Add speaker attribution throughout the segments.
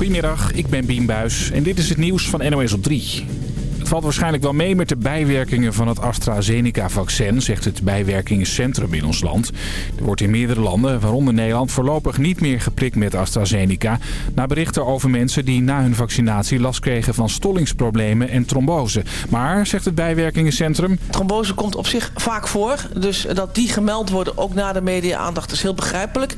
Speaker 1: Goedemiddag, ik ben Bien Buis en dit is het nieuws van NOS op 3. Het valt waarschijnlijk wel mee met de bijwerkingen van het AstraZeneca-vaccin, zegt het bijwerkingencentrum in ons land. Er wordt in meerdere landen, waaronder Nederland, voorlopig niet meer geprikt met AstraZeneca. Na berichten over mensen die na hun vaccinatie last kregen van stollingsproblemen en trombose. Maar, zegt het bijwerkingencentrum...
Speaker 2: Trombose komt op zich vaak voor, dus dat die gemeld worden, ook na de media-aandacht, is heel begrijpelijk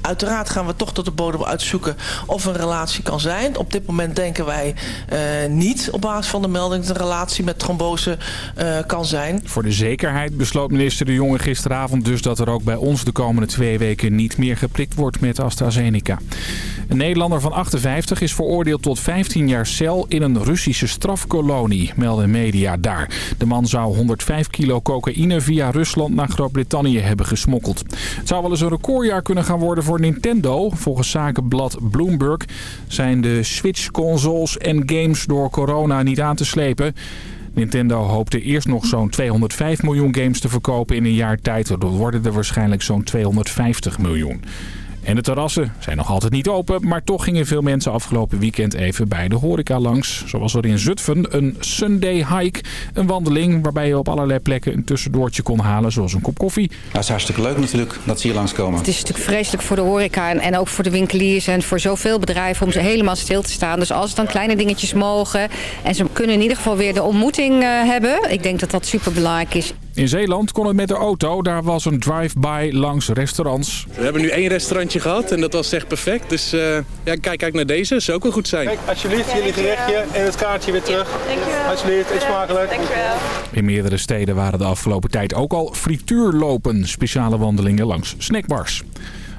Speaker 2: uiteraard gaan we toch tot de bodem uitzoeken of een relatie kan zijn. Op dit moment denken wij uh, niet op basis van de melding dat een relatie met trombose uh, kan zijn.
Speaker 1: Voor de zekerheid besloot minister De Jonge gisteravond dus dat er ook bij ons de komende twee weken niet meer geprikt wordt met AstraZeneca. Een Nederlander van 58 is veroordeeld tot 15 jaar cel in een Russische strafkolonie, melden media daar. De man zou 105 kilo cocaïne via Rusland naar Groot-Brittannië hebben gesmokkeld. Het zou wel eens een recordjaar kunnen gaan worden voor Nintendo. Volgens zakenblad Bloomberg zijn de Switch-consoles en games door corona niet aan te slepen. Nintendo hoopte eerst nog zo'n 205 miljoen games te verkopen in een jaar tijd. Dat worden er waarschijnlijk zo'n 250 miljoen. En de terrassen zijn nog altijd niet open, maar toch gingen veel mensen afgelopen weekend even bij de horeca langs. Zoals er in Zutphen een Sunday Hike, een wandeling waarbij je op allerlei plekken een tussendoortje kon halen, zoals een kop koffie.
Speaker 3: Ja, het is hartstikke leuk natuurlijk dat ze hier langskomen.
Speaker 4: Het is natuurlijk vreselijk voor de horeca en, en ook voor de winkeliers en voor zoveel bedrijven om ze helemaal stil te staan. Dus als het dan kleine dingetjes mogen en ze kunnen in ieder geval weer de ontmoeting uh, hebben, ik denk dat dat super belangrijk is.
Speaker 1: In Zeeland kon het met de auto. Daar was een drive-by langs restaurants.
Speaker 5: We hebben nu één gehad en dat was echt perfect. Dus uh, ja, kijk, kijk naar deze. Zou ook wel goed zijn.
Speaker 6: Kijk, alsjeblieft, jullie gerechtje en het kaartje weer terug.
Speaker 7: Dankjewel.
Speaker 6: Alsjeblieft, eet smakelijk.
Speaker 7: Dankjewel.
Speaker 1: In meerdere steden waren de afgelopen tijd ook al frituurlopen. Speciale wandelingen langs snackbars.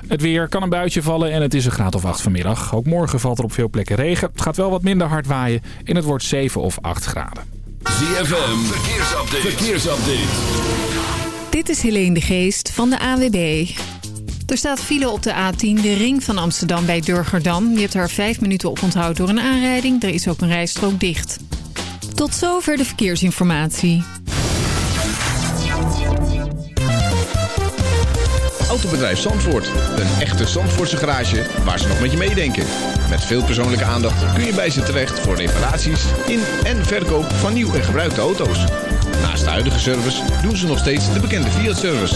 Speaker 1: Het weer kan een buitje vallen en het is een graad of 8 vanmiddag. Ook morgen valt er op veel plekken regen. Het gaat wel wat minder hard waaien en het wordt 7 of 8 graden.
Speaker 8: ZFM, verkeersupdate. verkeersupdate.
Speaker 9: Dit is Helene de Geest van de AWB. Er staat file op de A10, de ring van Amsterdam bij Durgerdam. Je hebt er vijf minuten op onthoud door een aanrijding. Er is ook een rijstrook dicht. Tot zover de verkeersinformatie.
Speaker 10: Autobedrijf Zandvoort. Een echte Zandvoortse garage waar ze nog met je meedenken. Met veel persoonlijke aandacht kun je bij ze terecht voor reparaties in en verkoop van nieuw en gebruikte auto's. Naast de huidige service doen ze nog steeds de bekende Fiat-service.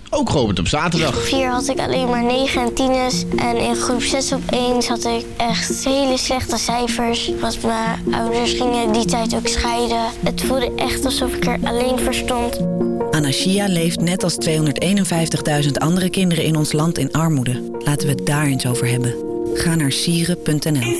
Speaker 10: ook geopend op zaterdag.
Speaker 11: In groep 4 had ik alleen maar 9 en 10's. En in groep 6 op 1 had ik echt hele slechte cijfers. Want mijn ouders gingen die tijd ook scheiden. Het voelde echt alsof ik er alleen voor stond.
Speaker 12: Anashia leeft net als 251.000 andere kinderen in ons land in armoede. Laten we het daar eens over hebben. Ga naar sieren.nl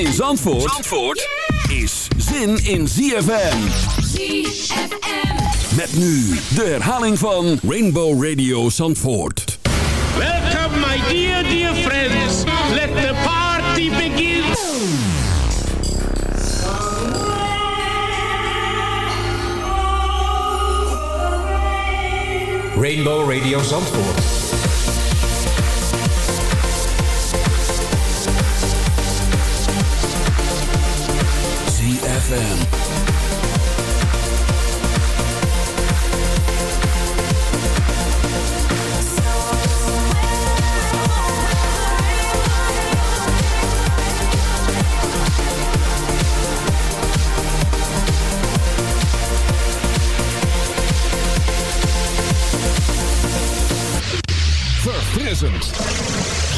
Speaker 8: In Zandvoort, Zandvoort is zin in ZFM.
Speaker 13: ZFM.
Speaker 8: Met nu de herhaling van Rainbow Radio Zandvoort.
Speaker 14: Welcome my dear, dear friends. Let the party begin.
Speaker 15: Rainbow Radio Zandvoort.
Speaker 8: ZFM.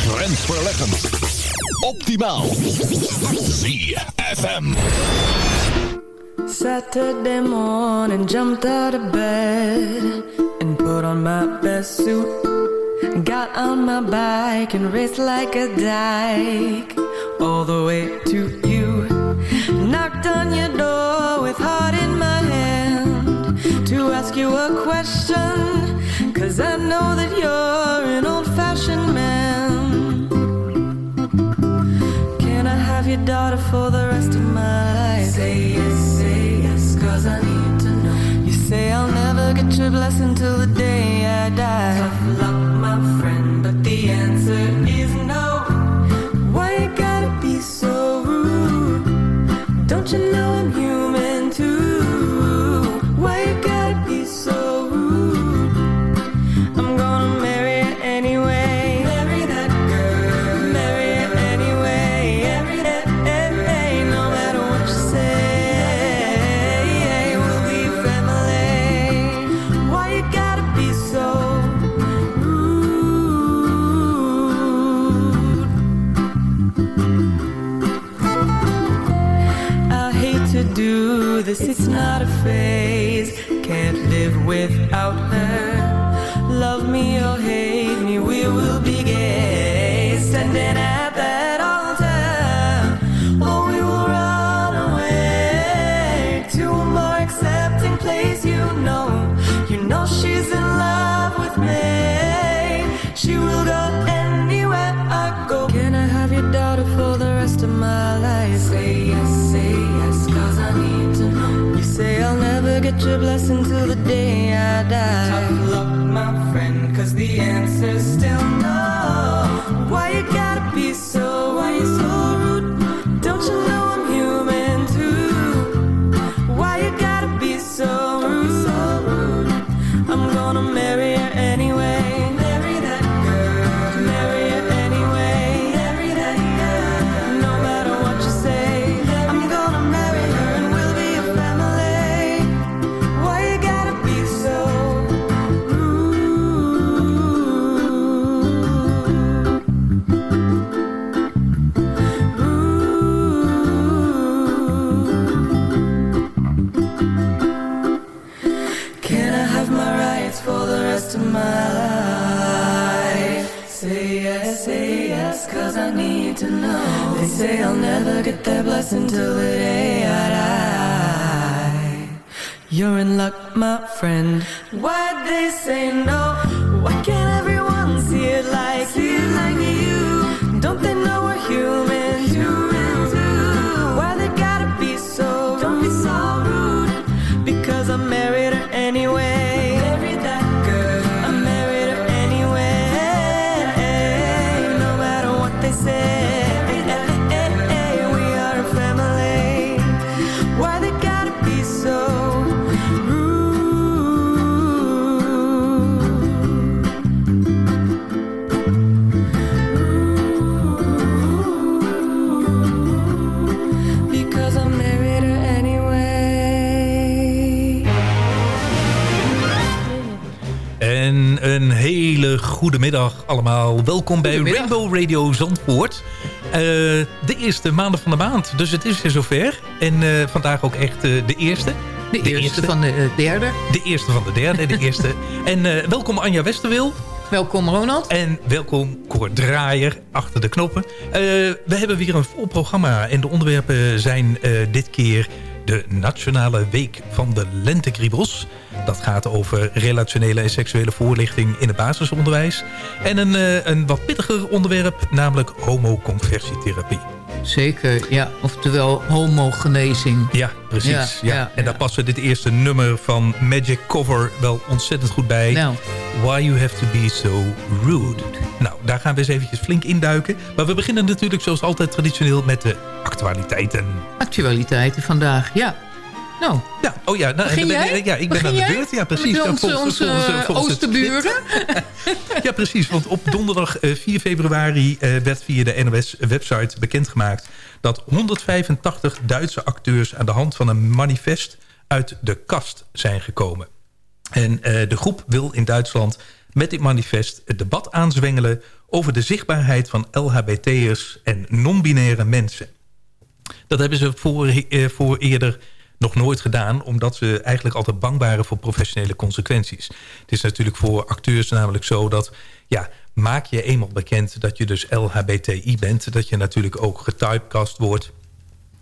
Speaker 8: Grensverleggend. Optimaal. ZFM.
Speaker 7: Saturday morning, jumped out of bed and put on my best suit. Got on my bike and raced like a dyke all the way to you. Knocked on your door with heart in my hand to ask you a question. Cause I know that you're an old fashioned man. Can I have your daughter for the your blessing till the day I die. Tough luck, my friend, but the answer is no. Why you gotta be so rude? Don't you know I'm human Can't live without blessing till the day I die. Friend.
Speaker 16: Allemaal. Welkom bij Rainbow Radio Zandvoort. Eh, de eerste maanden van de maand. Dus het is weer zover. En eh, vandaag ook echt eh, de eerste.
Speaker 17: De eerste van de derde.
Speaker 16: De eerste van de derde, de eerste. En welkom Anja Westerwil.
Speaker 17: Welkom Ronald.
Speaker 16: En welkom Cor Draaier achter de knoppen. We hebben weer een vol programma. En de onderwerpen zijn dit keer de Nationale Week van de Lentekriebels. Dat gaat over relationele en seksuele voorlichting in het basisonderwijs. En een, eh, een wat pittiger onderwerp, namelijk homoconversietherapie.
Speaker 17: Zeker, ja. Oftewel homogenezing.
Speaker 16: Ja, precies. Ja, en daar passen dit eerste nummer van Magic Cover wel ontzettend goed bij.
Speaker 17: Nou.
Speaker 16: Why You Have To Be So Rude. Nou, daar gaan we eens eventjes flink induiken. Maar we beginnen natuurlijk zoals altijd traditioneel met de actualiteiten.
Speaker 17: Actualiteiten vandaag, ja. Nou,
Speaker 16: ja, oh ja, nou,
Speaker 17: begin
Speaker 16: ben-
Speaker 17: jij?
Speaker 16: ja, ik ben
Speaker 17: Begin
Speaker 16: aan de beurt. Ja, precies.
Speaker 17: Met
Speaker 16: Ja,
Speaker 17: onze,
Speaker 16: volgens-
Speaker 17: onze
Speaker 16: volgens-
Speaker 17: eh,
Speaker 16: volgens
Speaker 17: oosterburen.
Speaker 16: Ja, precies. Want op donderdag eh, 4 februari eh, werd via de NOS-website bekendgemaakt... dat 185 Duitse acteurs aan de hand van een manifest uit de kast zijn gekomen. En eh, de groep wil in Duitsland met dit manifest het debat aanzwengelen... over de zichtbaarheid van LHBT'ers en non-binaire mensen. Dat hebben ze voor, eh, voor eerder nog nooit gedaan... omdat ze eigenlijk altijd bang waren voor professionele consequenties. Het is natuurlijk voor acteurs namelijk zo dat... ja, maak je eenmaal bekend dat je dus LHBTI bent... dat je natuurlijk ook getypecast wordt...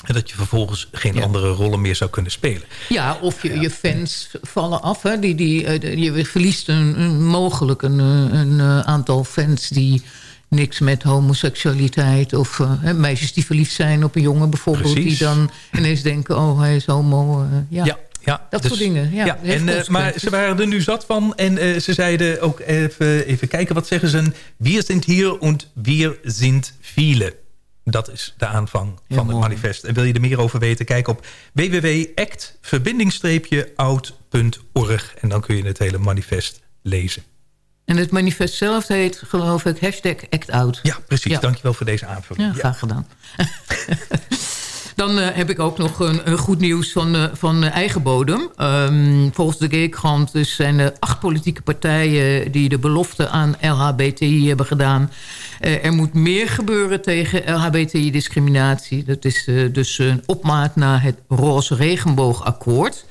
Speaker 16: en dat je vervolgens geen andere rollen meer zou kunnen spelen.
Speaker 17: Ja, of je, je fans vallen af. Hè? Die, die, eh, je verliest een, een- mogelijk een, eh, een eh, aantal fans die niks met homoseksualiteit... of eh, meisjes die verliefd zijn op een jongen bijvoorbeeld...
Speaker 16: Precies.
Speaker 17: die dan ineens denken, oh, hij is homo. eh, ja.
Speaker 16: Ja, ja,
Speaker 17: dat
Speaker 16: dus-
Speaker 17: soort dingen. Ja,
Speaker 16: en, eh, maar ze waren er nu zat van. En ze zeiden ook even, even kijken, wat zeggen ze? Wir sind hier und wir sind viele. Dat is de aanvang van het manifest. En wil je er meer over weten, kijk op www.act-oud.org. En dan kun je het hele manifest lezen.
Speaker 17: En het manifest zelf heet, geloof ik, hashtag ActOut.
Speaker 16: Ja, precies. Dankjewel voor deze aanvulling.
Speaker 17: Ja, graag gedaan. Dan eh, heb ik ook nog een, een goed nieuws van, eh, van eigen bodem. Ehm, volgens de Gaykrant dus zijn er acht politieke partijen... die de belofte aan LHBTI hebben gedaan. Eh, er moet meer gebeuren tegen LHBTI-discriminatie. Dat is dus een opmaat naar het Roze Regenboogakkoord.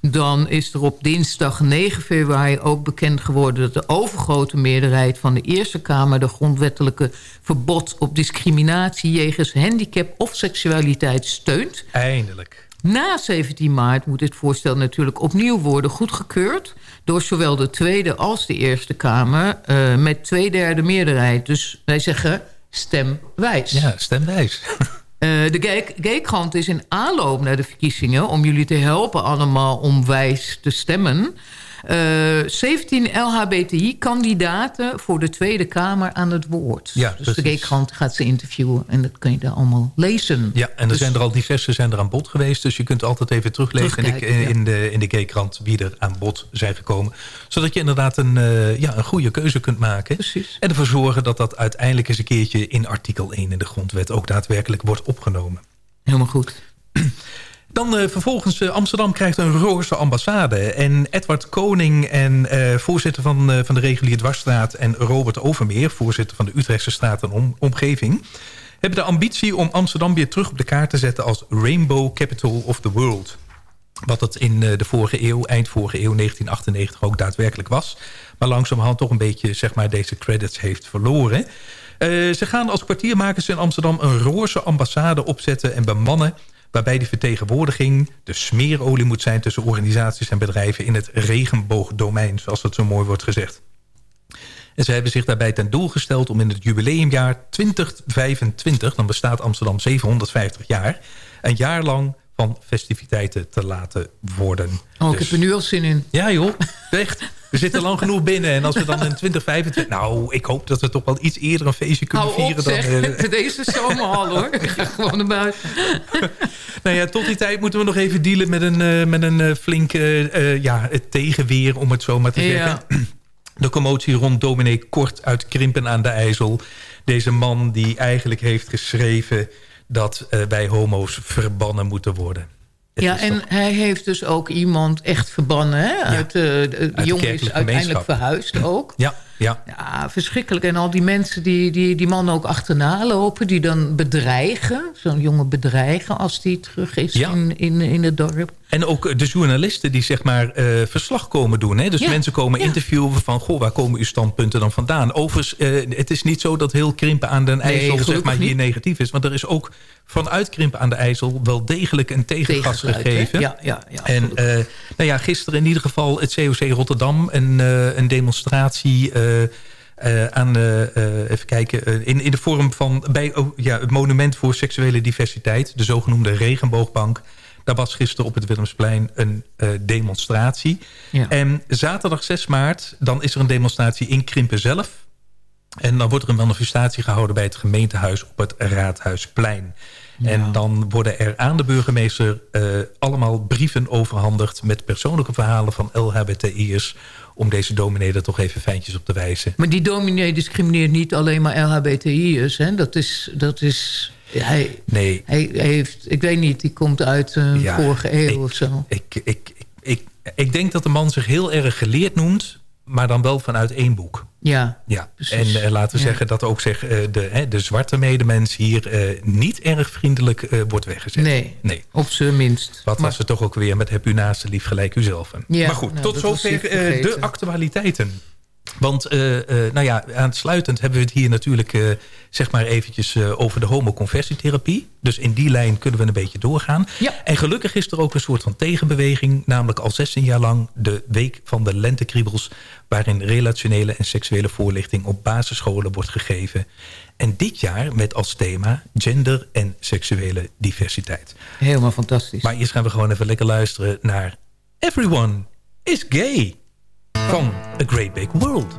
Speaker 17: Dan is er op dinsdag 9 februari ook bekend geworden... dat de overgrote meerderheid van de Eerste Kamer... de grondwettelijke verbod op discriminatie... jegens handicap of seksualiteit steunt.
Speaker 16: Eindelijk.
Speaker 17: Na 17 maart moet dit voorstel natuurlijk opnieuw worden goedgekeurd... door zowel de Tweede als de Eerste Kamer... eh, met twee derde meerderheid. Dus wij zeggen stemwijs.
Speaker 16: Ja, stemwijs.
Speaker 17: Eh, de Gay- Gaykrant is in aanloop naar de verkiezingen... om jullie te helpen allemaal om wijs te stemmen... Eh, 17 LHBTI-kandidaten voor de Tweede Kamer aan het woord.
Speaker 16: Ja,
Speaker 17: dus de. Gaykrant gaat ze interviewen en dat kun je daar allemaal lezen.
Speaker 16: Ja, en er
Speaker 17: Dus-
Speaker 16: zijn er al diverse zijn er aan bod geweest. Dus je kunt altijd even teruglezen in de, in de, in de wie er aan bod zijn gekomen. Zodat je inderdaad een, eh, ja, een goede keuze kunt maken.
Speaker 17: Precies.
Speaker 16: En ervoor zorgen dat dat uiteindelijk eens een keertje in artikel 1 in de grondwet ook daadwerkelijk wordt opgenomen.
Speaker 17: Helemaal goed.
Speaker 16: Dan eh, vervolgens, eh, Amsterdam krijgt een roze ambassade. En Edward Koning en eh, voorzitter van, van de regulier dwarsstraat... en Robert Overmeer, voorzitter van de Utrechtse straat en om, omgeving... hebben de ambitie om Amsterdam weer terug op de kaart te zetten... als Rainbow Capital of the World. Wat het in de vorige eeuw, eind vorige eeuw, 1998 ook daadwerkelijk was. Maar langzamerhand toch een beetje zeg maar, deze credits heeft verloren. Ze gaan als kwartiermakers in Amsterdam een roze ambassade opzetten en bemannen waarbij die vertegenwoordiging de smeerolie moet zijn... tussen organisaties en bedrijven in het regenboogdomein... zoals dat zo mooi wordt gezegd. En ze hebben zich daarbij ten doel gesteld om in het jubileumjaar 2025... dan bestaat Amsterdam 750 jaar... een jaar lang van festiviteiten te laten worden.
Speaker 17: Oh, ik
Speaker 16: Dus-
Speaker 17: heb er nu al zin in.
Speaker 16: Ja joh, echt. We zitten lang genoeg binnen. En als we dan in 2025... Nou, ik hoop dat we toch wel iets eerder een feestje kunnen
Speaker 17: Hou op
Speaker 16: vieren. Dan,
Speaker 17: zeg,
Speaker 16: eh,
Speaker 17: deze zomer al hoor. Gewoon naar buiten.
Speaker 16: nou ja, tot die tijd moeten we nog even dealen met een, eh, met een eh, flink eh, ja, tegenweer, om het zo maar te
Speaker 17: Ja.
Speaker 16: zeggen. De commotie rond dominee Kort uit Krimpen aan de IJssel. Deze man die eigenlijk heeft geschreven dat wij homo's verbannen moeten worden.
Speaker 17: Ja, en hij heeft dus ook iemand echt verbannen. Hè? Uit, eh, de, de
Speaker 16: de
Speaker 17: jongen is uiteindelijk verhuisd ook.
Speaker 16: Ja, ja.
Speaker 17: Ja, verschrikkelijk. En al die mensen die die, die man ook achterna lopen... die dan bedreigen, zo'n jongen bedreigen... als die terug is
Speaker 16: Ja.
Speaker 17: in, in, in het dorp.
Speaker 16: En ook de journalisten die zeg maar eh, verslag komen doen. Hè? Dus
Speaker 17: Ja,
Speaker 16: mensen komen interviewen van... goh, waar komen uw standpunten dan vandaan? Overigens, eh, het is niet zo dat heel Krimpen aan den
Speaker 17: Nee,
Speaker 16: IJssel zeg maar, hier
Speaker 17: niet.
Speaker 16: negatief is. Want er is ook vanuit Krimpen aan de IJssel... wel degelijk een tegengas gegeven.
Speaker 17: Ja, ja, ja,
Speaker 16: en eh, nou ja, gisteren in ieder geval het COC Rotterdam... een, een demonstratie... eh, eh, aan, eh, even kijken, in, in de vorm van bij oh, ja, het monument voor seksuele diversiteit, de zogenoemde regenboogbank. Daar was gisteren op het Willemsplein een demonstratie.
Speaker 17: Ja.
Speaker 16: En zaterdag 6 maart, dan is er een demonstratie in Krimpen zelf. En dan wordt er een manifestatie gehouden bij het gemeentehuis op het Raadhuisplein. En dan worden er aan de burgemeester allemaal brieven overhandigd... met persoonlijke verhalen van LHBTI'ers... om deze dominee er toch even fijntjes op te wijzen.
Speaker 17: Maar die dominee discrimineert niet alleen maar LHBTI'ers. Hè? Dat is... Dat is hij,
Speaker 16: Nee.
Speaker 17: hij heeft, ik weet niet, die komt uit een
Speaker 16: Ja,
Speaker 17: vorige eeuw
Speaker 16: ik-
Speaker 17: of zo.
Speaker 16: Ik, ik, ik, ik, ik denk dat de man zich heel erg geleerd noemt... maar dan wel vanuit één boek.
Speaker 17: Ja,
Speaker 16: Ja,
Speaker 17: precies.
Speaker 16: en eh, laten we
Speaker 17: Ja.
Speaker 16: zeggen dat ook zeg, eh, de, hè, de zwarte medemens hier eh, niet erg vriendelijk wordt weggezet.
Speaker 17: Nee,
Speaker 16: nee.
Speaker 17: op zijn minst.
Speaker 16: Wat was het toch ook weer met heb u naast lief gelijk uzelf.
Speaker 17: Ja,
Speaker 16: maar goed,
Speaker 17: nou,
Speaker 16: tot zover de actualiteiten. Want eh, eh, nou ja, aansluitend hebben we het hier natuurlijk eh, zeg maar eventjes over de homoconversietherapie. Dus in die lijn kunnen we een beetje doorgaan. En gelukkig is er ook een soort van tegenbeweging, namelijk al 16 jaar lang de Week van de Lentekriebels, waarin relationele en seksuele voorlichting op basisscholen wordt gegeven. En dit jaar met als thema gender en seksuele diversiteit.
Speaker 17: Helemaal fantastisch.
Speaker 16: Maar eerst gaan we gewoon even lekker luisteren naar Everyone is Gay van A Great Big World.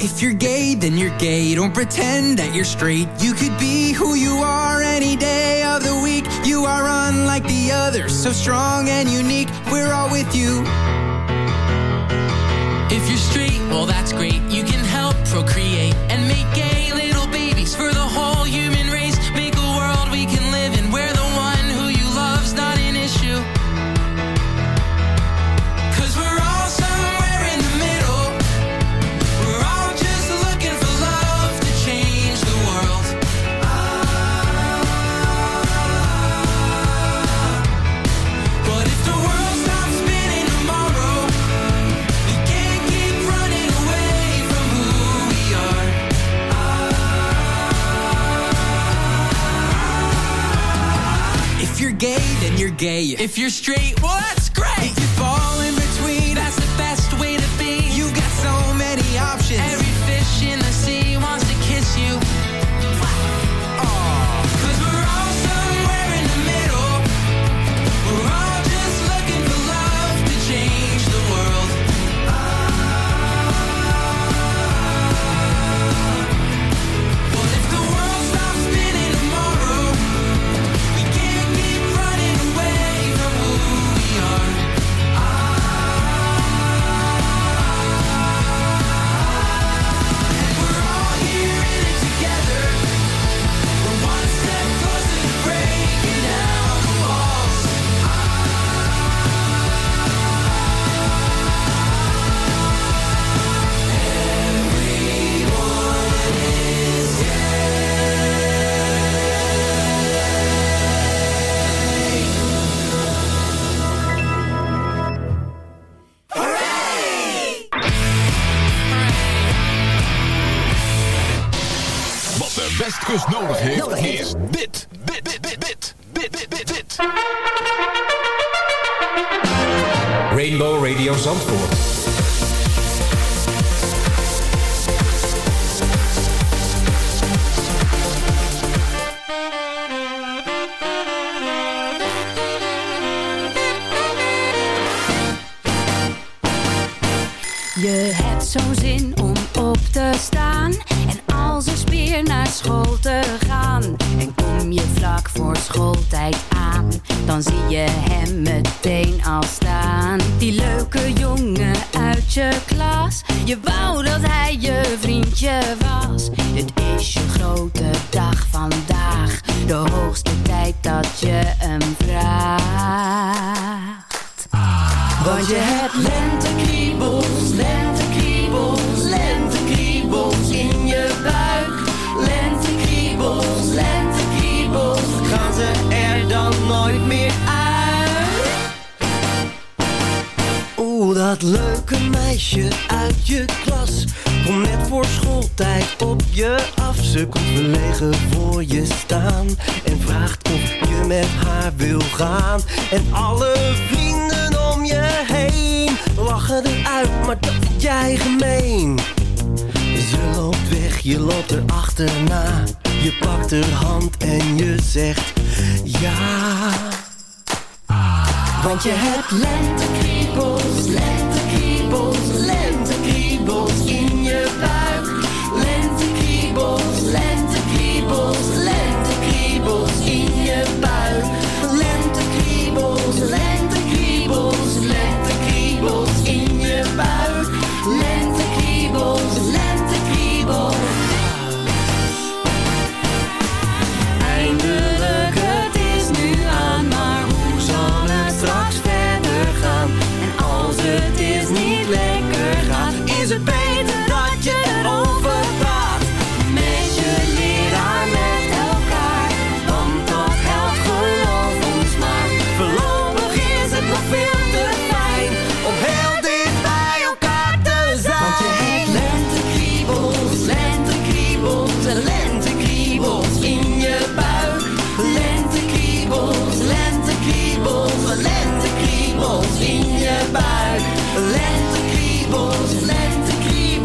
Speaker 18: If you're gay, then you're gay. Don't pretend that you're straight. You could be who you are any day of the week. You are unlike the others, so strong and unique. We're all with you.
Speaker 19: If you're straight, well, that's great. You can help procreate and make gay little babies for the whole
Speaker 18: gay.
Speaker 19: If you're straight, that's
Speaker 20: je hem vraagt. Want je hebt lentekriebels, lentekriebels, lentekriebels in je buik. Lentekriebels, lentekriebels, gaan ze er dan nooit meer uit?
Speaker 21: Oeh, dat leuke meisje uit je klas Komt net voor schooltijd op je af Ze komt verlegen voor je staan En vraagt met haar wil gaan. En alle vrienden om je heen Lachen eruit, maar dat vind jij gemeen. Ze loopt weg, je loopt er achterna Je pakt haar hand en je zegt ja.
Speaker 20: Want je hebt lentekriebels, lentekriebels, lentekriebels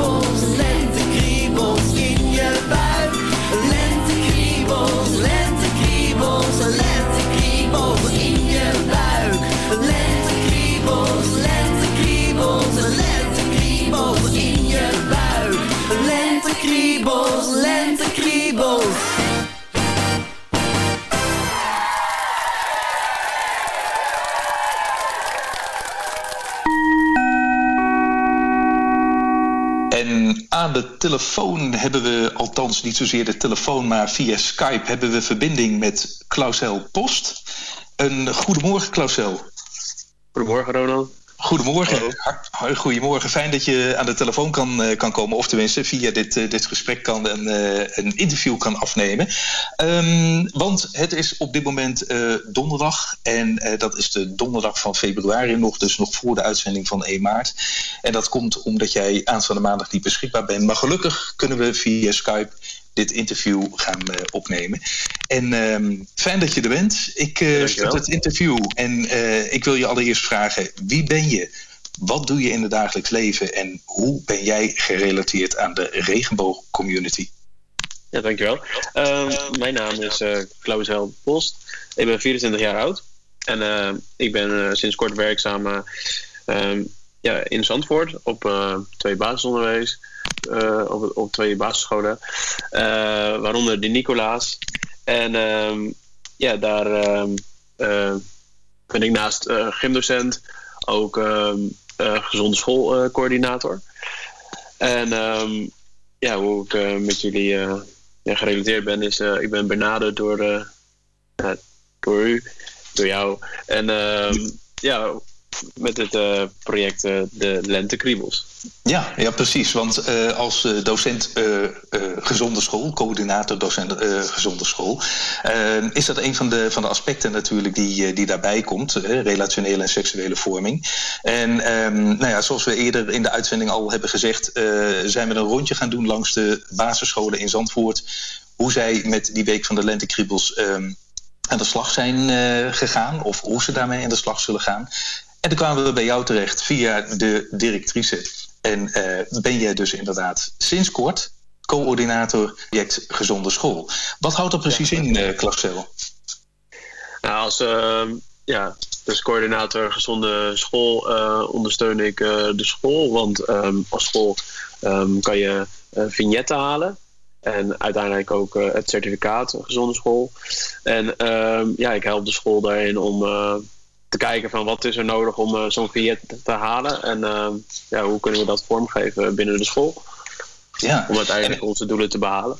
Speaker 16: souls. Telefoon hebben we, althans niet zozeer de telefoon, maar via Skype hebben we verbinding met Clausel Post. Een goedemorgen, Clausel.
Speaker 22: Goedemorgen, Ronald.
Speaker 16: Goedemorgen. Goedemorgen. Fijn dat je aan de telefoon kan, eh, kan komen. Of tenminste via dit, eh, dit gesprek kan een, eh, een interview kan afnemen. Ehm, want het is op dit moment donderdag. En dat is de donderdag van februari nog. Dus nog voor de uitzending van 1 maart. En dat komt omdat jij aanstaande maandag niet beschikbaar bent. Maar gelukkig kunnen we via Skype dit interview gaan eh, opnemen. En ehm, fijn dat je er bent. Ik eh start het interview en eh, ik wil je allereerst vragen: wie ben je? Wat doe je in het dagelijks leven en hoe ben jij gerelateerd aan de regenboogcommunity?
Speaker 22: Ja, dankjewel. Ehm mijn naam is Klaus Hel Post. Ik ben 24 jaar oud. En ik ben sinds kort werkzaam eh, ehm, ja, in Zandvoort op eh, twee basisonderwijs. eh, op, op twee basisscholen. eh, waaronder de Nicolaas. En ehm, ja, daar ehm, eh, ben ik naast gymdocent ook ehm, eh, gezonde schoolcoördinator. en ja, hoe ik met jullie gerelateerd ben, is ik ben benaderd door, door u, door jou. En ja, met het uh, project uh, de Lentekriebels.
Speaker 16: Ja, ja, precies. Want uh, als docent gezonde school, coördinator docent gezonde school, is dat een van de, van de aspecten natuurlijk die, die daarbij komt, relationele en seksuele vorming. En um, nou ja, zoals we eerder in de uitzending al hebben gezegd, zijn we een rondje gaan doen langs de basisscholen in Zandvoort, hoe zij met die week van de lentekriebels um, aan de slag zijn gegaan, of hoe ze daarmee aan de slag zullen gaan. En toen kwamen we bij jou terecht via de directrice. En uh, ben jij dus inderdaad sinds kort coördinator project Gezonde School. Wat houdt dat precies ja, in, uh?
Speaker 22: Nou, als uh, ja, dus coördinator Gezonde School uh, ondersteun ik de school. Want um, als school um, kan je vignetten halen. En uiteindelijk ook het certificaat Gezonde School. En ja, ik help de school daarin om te kijken van wat is er nodig om uh, zo'n vignet te halen en uh, ja, hoe kunnen we dat vormgeven binnen de school.
Speaker 16: Ja.
Speaker 22: Om uiteindelijk en, onze doelen te behalen.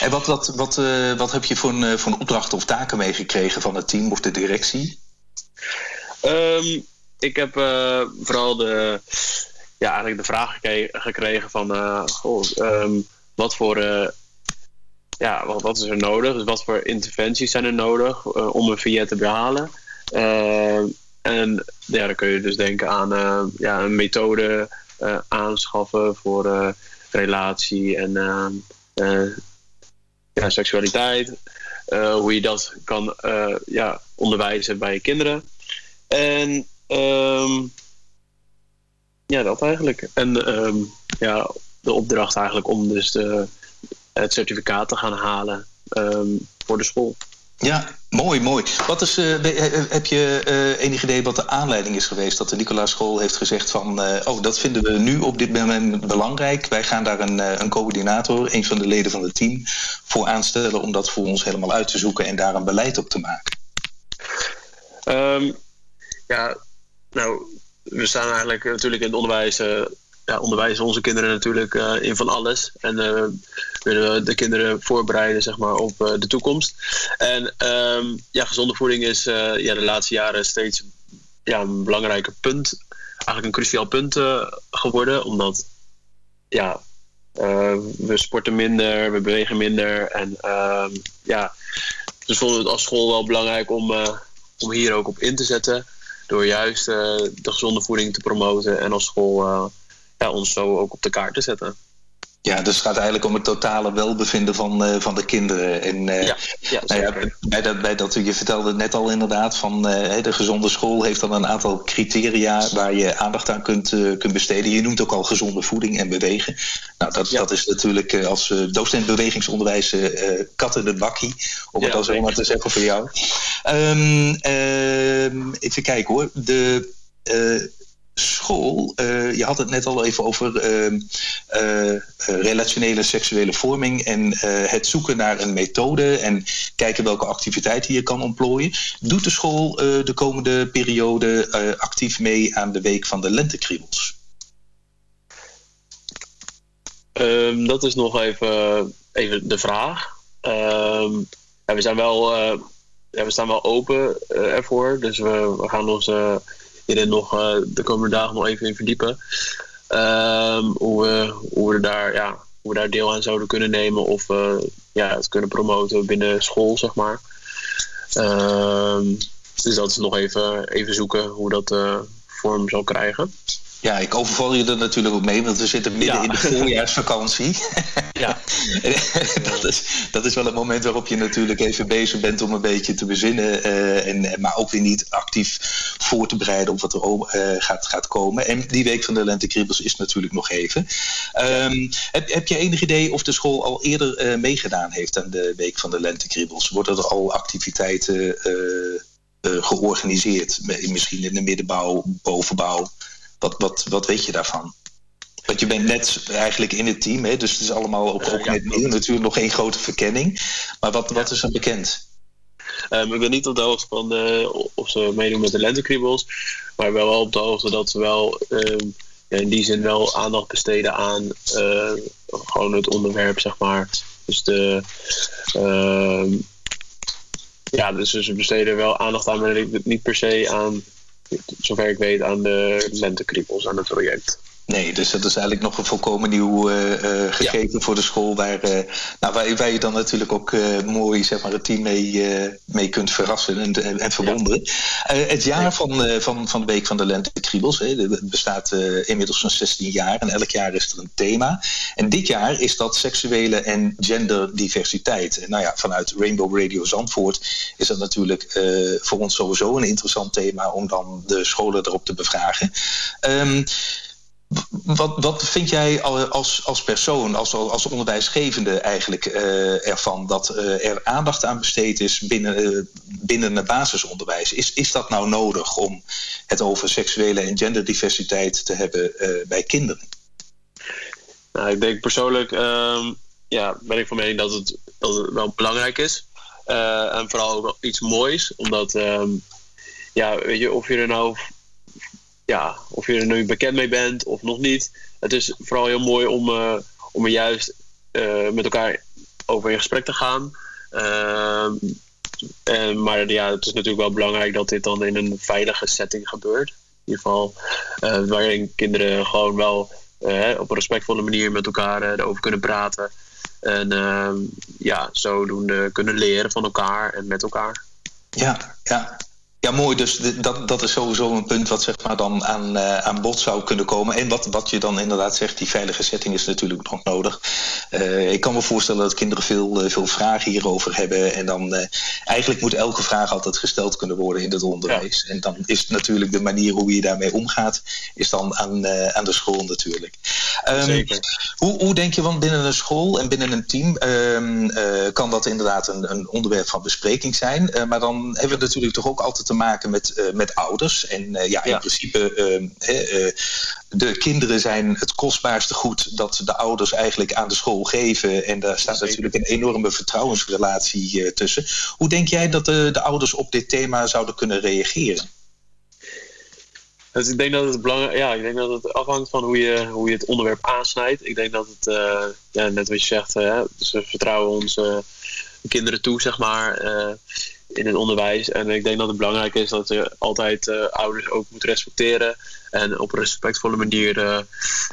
Speaker 16: En wat, wat, wat, uh, wat heb je voor een, voor een opdrachten of taken meegekregen van het team of de directie?
Speaker 22: Um, ik heb vooral de, ja, eigenlijk de vraag gekregen van goh, um, wat voor ja, wat, wat is er nodig? Dus wat voor interventies zijn er nodig om een vignet te behalen? Uh, en ja, dan kun je dus denken aan uh, ja, een methode uh, aanschaffen voor relatie en ja, seksualiteit. hoe je dat kan ja, onderwijzen bij je kinderen. En um, ja, dat eigenlijk. En um, ja, de opdracht eigenlijk om dus de, het certificaat te gaan halen um, voor de school.
Speaker 16: Ja, mooi, mooi. Wat is, uh, heb je uh, enig idee wat de aanleiding is geweest dat de Nicolaas School heeft gezegd van... Uh, oh, dat vinden we nu op dit moment belangrijk. Wij gaan daar een, een coördinator, een van de leden van het team, voor aanstellen om dat voor ons helemaal uit te zoeken en daar een beleid op te maken.
Speaker 22: Um, ja, nou, we staan eigenlijk natuurlijk in het onderwijs ja, onderwijzen onze kinderen natuurlijk uh, in van alles. En uh, willen we de kinderen voorbereiden zeg maar, op uh, de toekomst. En um, ja, gezonde voeding is ja, de laatste jaren steeds ja, een belangrijker punt. Eigenlijk een cruciaal punt geworden. Omdat ja, we sporten minder, we bewegen minder. En ja, dus vonden we het als school wel belangrijk om, om hier ook op in te zetten. Door juist de gezonde voeding te promoten en als school ja, ons zo ook op de kaart te zetten.
Speaker 16: Ja, dus het gaat eigenlijk om het totale welbevinden van, uh, van de kinderen. En uh,
Speaker 22: ja, ja,
Speaker 16: nou ja, bij, dat, bij dat, je vertelde net al inderdaad van uh, de gezonde school heeft dan een aantal criteria waar je aandacht aan kunt, kunt besteden. Je noemt ook al gezonde voeding en bewegen. Nou, dat, dat is natuurlijk als docent bewegingsonderwijs katten de bakkie, om het ja, al zo maar te zeggen voor jou. Um, even kijken hoor. De school, uh, je had het net al even over uh, uh, relationele seksuele vorming en het zoeken naar een methode en kijken welke activiteiten je kan ontplooien. Doet de school de komende periode actief mee aan de week van de lentekriebels?
Speaker 22: Ehm, dat is nog even, even de vraag. Ehm, we zijn wel, eh, we staan wel open eh, ervoor. Dus we, we gaan ons eh, hierin nog eh, de komende dagen nog even in verdiepen. Ehm, hoe, we, hoe, we daar, ja, hoe we daar deel aan zouden kunnen nemen. Of eh, ja, het kunnen promoten binnen school, zeg maar. Ehm, dus dat is nog even, even zoeken hoe dat eh, vorm zal krijgen.
Speaker 16: Ja, ik overval je er natuurlijk ook mee, want we zitten midden
Speaker 22: Ja.
Speaker 16: in de voorjaarsvakantie.
Speaker 22: Ja.
Speaker 16: dat, is, dat is wel het moment waarop je natuurlijk even bezig bent om een beetje te bezinnen. eh, en, maar ook weer niet actief voor te bereiden op wat er eh, gaat, gaat komen. En die week van de lentekriebels is natuurlijk nog even. Ehm, heb, heb je enig idee of de school al eerder eh, meegedaan heeft aan de week van de lentekriebels? Worden er al activiteiten georganiseerd? Misschien in de middenbouw, bovenbouw? Wat, wat, wat weet je daarvan? Want je bent net eigenlijk in het team, hè? dus het is allemaal ook, ook net nieuw. Natuurlijk nog geen grote verkenning. Maar wat, wat is er bekend?
Speaker 22: Ehm, ik ben niet op de hoogte van de, of ze meedoen met de lentekriebels. Maar wel op de hoogte dat ze wel ehm, ja, in die zin wel aandacht besteden aan eh, gewoon het onderwerp, zeg maar. Dus de. ehm, ja, dus ze besteden wel aandacht aan, maar niet per se aan, zover ik weet, aan de lentekriebels, aan het project.
Speaker 16: Nee, dus dat is eigenlijk nog een volkomen nieuw eh, eh, gegeven voor de school. Waar, eh, nou, waar, waar je dan natuurlijk ook mooi zeg maar, het team mee, mee kunt verrassen en, en, en verwonderen. Het jaar van, van, van de Week van de Lente Kriebels hè, bestaat inmiddels zo'n 16 jaar. En elk jaar is er een thema. En dit jaar is dat seksuele en genderdiversiteit. En nou ja, vanuit Rainbow Radio Zandvoort is dat natuurlijk voor ons sowieso een interessant thema om dan de scholen erop te bevragen. Ehm, wat, vind jij al- als, als persoon, als, als onderwijsgevende eigenlijk eh, ervan dat eh, er aandacht aan besteed is binnen, eh, binnen het basisonderwijs? Is, is dat nou nodig om het over seksuele en genderdiversiteit te hebben bij kinderen?
Speaker 22: Nou, ik denk persoonlijk ehm, ja, ben ik van mening dat het, dat wel belangrijk is. En vooral ook iets moois. Omdat, ehm, ja, weet je, of je er nou ja, of je er nu bekend mee bent of nog niet. Het is vooral heel mooi om, eh, om er juist eh, met elkaar over in gesprek te gaan. Ehm, en, maar ja, het is natuurlijk wel belangrijk dat dit dan in een veilige setting gebeurt. In ieder geval eh, waarin kinderen gewoon wel eh, op een respectvolle manier met elkaar eh, erover kunnen praten. En ja, zodoende kunnen leren van elkaar en met elkaar.
Speaker 16: Ja, ja. Ja, mooi. Dus dat, dat is sowieso een punt wat zeg maar, dan aan, eh, aan bod zou kunnen komen. En wat, wat je dan inderdaad zegt, die veilige setting is natuurlijk nog nodig. Eh, ik kan me voorstellen dat kinderen veel, eh, veel vragen hierover hebben. En dan eigenlijk moet elke vraag altijd gesteld kunnen worden in het onderwijs. En dan is natuurlijk de manier hoe je daarmee omgaat, is dan aan, aan de school natuurlijk. Ehm, hoe, hoe denk je, want binnen een school en binnen een team ehm, eh, kan dat inderdaad een, een onderwerp van bespreking zijn. Maar dan hebben we natuurlijk toch ook altijd te maken met, eh, met ouders. En eh, ja, in principe, ehm, eh, de kinderen zijn het kostbaarste goed dat de ouders eigenlijk aan de school geven. En daar staat natuurlijk een enorme vertrouwensrelatie tussen. Hoe denk jij dat de, de ouders op dit thema zouden kunnen reageren?
Speaker 22: Dus ik denk dat het belangrijk, ja, ik denk dat het afhangt van hoe je, hoe je het onderwerp aansnijdt. Ik denk dat het, ja, net wat je zegt, ze vertrouwen onze kinderen toe, zeg maar, in het onderwijs. En ik denk dat het belangrijk is dat je altijd eh, ouders ook moet respecteren en op een respectvolle manier eh,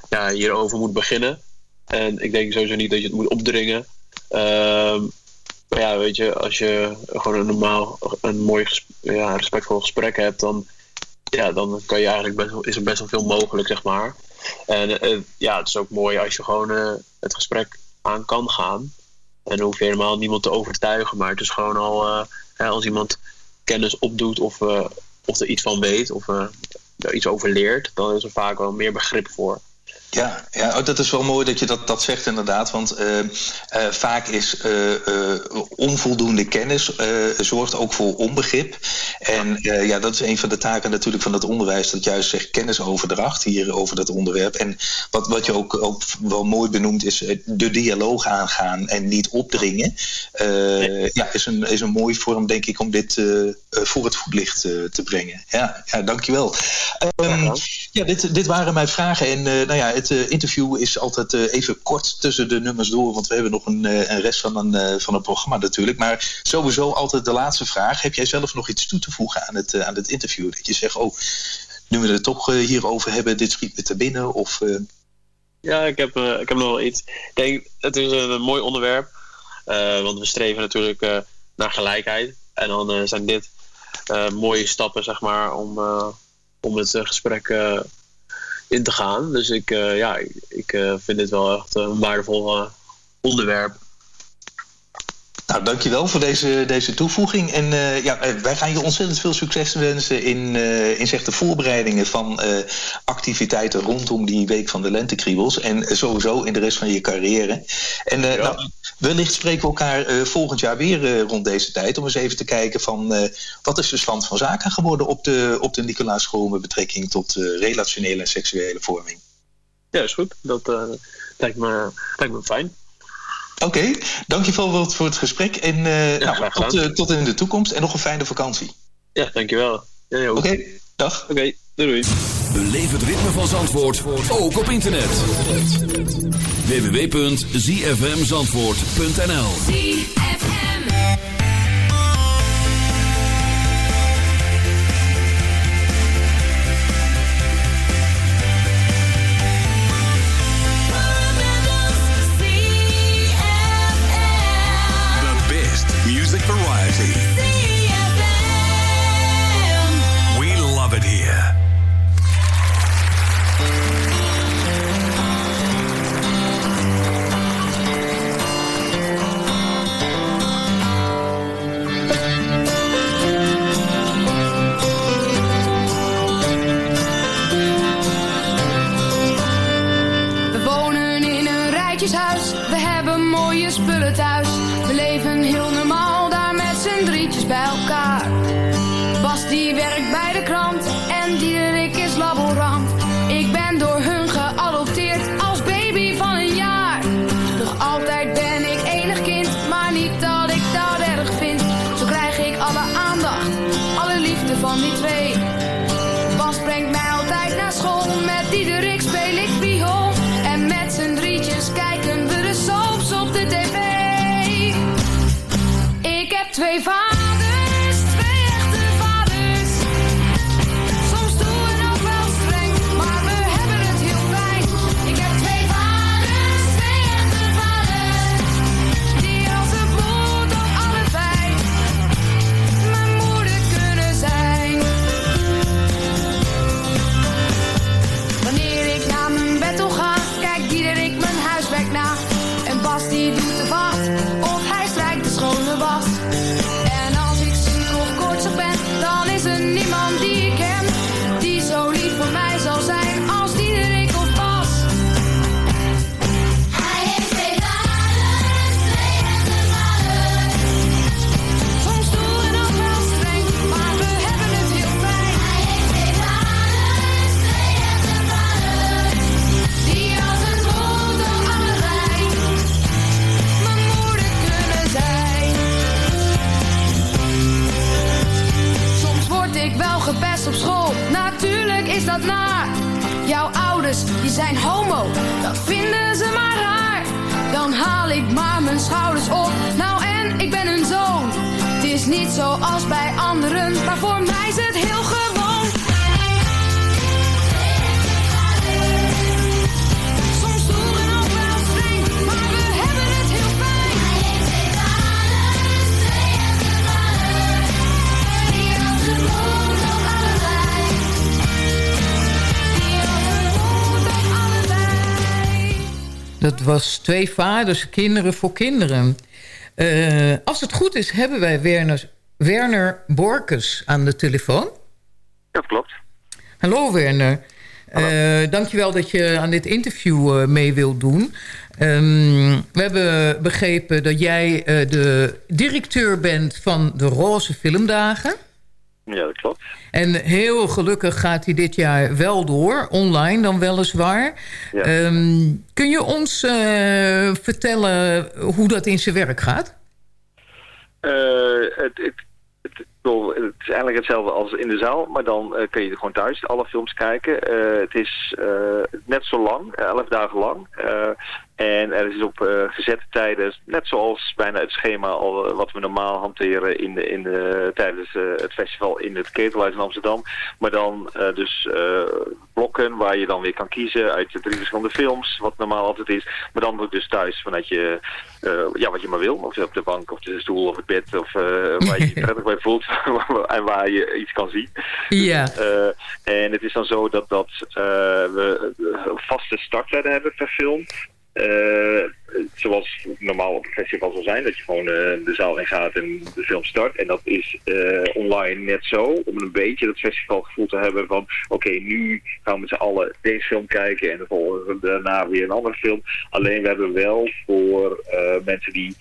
Speaker 22: ja, hierover moet beginnen. En ik denk sowieso niet dat je het moet opdringen. Ehm, maar ja, weet je, als je gewoon een normaal, een mooi, ja, respectvol gesprek hebt, dan ja, dan kan je eigenlijk best wel, is er best wel veel mogelijk, zeg maar. En eh, ja, het is ook mooi als je gewoon het gesprek aan kan gaan. En dan hoef je helemaal niemand te overtuigen, maar het is gewoon al eh, als iemand kennis opdoet of, eh, of er iets van weet of eh, er iets over leert, dan is er vaak wel meer begrip voor.
Speaker 16: Ja, ja oh, dat is wel mooi dat je dat, dat zegt inderdaad. Want eh, eh, vaak is eh, onvoldoende kennis zorgt ook voor onbegrip. En ja, dat is een van de taken natuurlijk van het onderwijs. Dat juist zegt kennisoverdracht hier over dat onderwerp. En wat, wat je ook, ook wel mooi benoemt is de dialoog aangaan en niet opdringen. Ja, is een, is een mooie vorm denk ik om dit voor het voetlicht te brengen. Ja, ja dankjewel. Ja, dit, dit waren mijn vragen. En eh, nou ja, het eh, interview is altijd eh, even kort tussen de nummers door. Want we hebben nog een, een rest van een, van een programma natuurlijk. Maar sowieso altijd de laatste vraag. Heb jij zelf nog iets toe te voegen aan het, aan het interview? Dat je zegt, oh, nu we het toch hierover hebben, dit schiet me te binnen. Of,
Speaker 22: Ja, ik heb, ik heb nog wel iets. Ik denk, het is een, mooi onderwerp. want we streven natuurlijk naar gelijkheid. En dan zijn dit mooie stappen, zeg maar, om, om het eh, gesprek eh, in te gaan. Dus ik, eh, ja, ik, eh, vind dit wel echt een waardevol onderwerp.
Speaker 16: Nou, dankjewel voor deze, deze toevoeging. En eh, ja, wij gaan je ontzettend veel succes wensen in, eh, in zeg de voorbereidingen van eh, activiteiten rondom die Week van de Lentekriebels. En sowieso in de rest van je carrière. En eh, nou, wellicht spreken we elkaar eh, volgend jaar weer eh, rond deze tijd. Om eens even te kijken van eh, wat is de stand van zaken geworden op de, op de Nicolaas met betrekking tot relationele en seksuele vorming.
Speaker 22: Ja, is goed. Dat lijkt, me, lijkt me fijn.
Speaker 16: Oké, dankjewel voor het, voor het gesprek. En nou, tot, tot in de toekomst. En nog een fijne vakantie.
Speaker 22: Ja, dankjewel.
Speaker 16: Oké, dag.
Speaker 22: Oké, doei doei.
Speaker 23: Beleef het ritme van Zandvoort, ook op internet. www.zfmzandvoort.nl
Speaker 8: The best music variety.
Speaker 24: Was twee vaders,
Speaker 17: kinderen voor kinderen. Eh, als het goed is, hebben wij Werner, Werner Borkes aan de telefoon.
Speaker 25: Dat klopt.
Speaker 17: Hallo Werner. Eh dankjewel dat je aan dit interview eh, mee wilt doen. Ehm, we hebben begrepen dat jij de directeur bent van de Roze Filmdagen.
Speaker 25: Ja, dat klopt.
Speaker 17: En heel gelukkig gaat hij dit jaar wel door, online dan weliswaar.
Speaker 25: Ja.
Speaker 17: Ehm, kun je ons eh, vertellen hoe dat in zijn werk gaat?
Speaker 25: Eh, het, het, het, is eigenlijk hetzelfde als in de zaal, maar dan eh, kun je gewoon thuis alle films kijken. Het is net zo lang, elf dagen lang. En er is op eh, gezette tijden, net zoals bijna het schema al, eh, wat we normaal hanteren in de, in de, tijdens eh, het festival in het Ketelhuis in Amsterdam. Maar dan dus blokken waar je dan weer kan kiezen uit de drie verschillende films, wat normaal altijd is. Maar dan ook dus thuis vanuit je, ja, wat je maar wil. Of op de bank of de stoel of het bed of waar je je prettig bij voelt en waar je iets kan zien.
Speaker 17: Ja.
Speaker 25: En het is dan zo dat, dat we vaste starttijden hebben per film. Eh, zoals normaal op een festival zal zijn, dat je gewoon eh, de zaal in gaat en de film start. En dat is eh, online net zo, om een beetje dat festivalgevoel te hebben van oké, nu gaan we met z'n allen deze film kijken en de volgende daarna weer een andere film. Alleen we hebben wel voor mensen die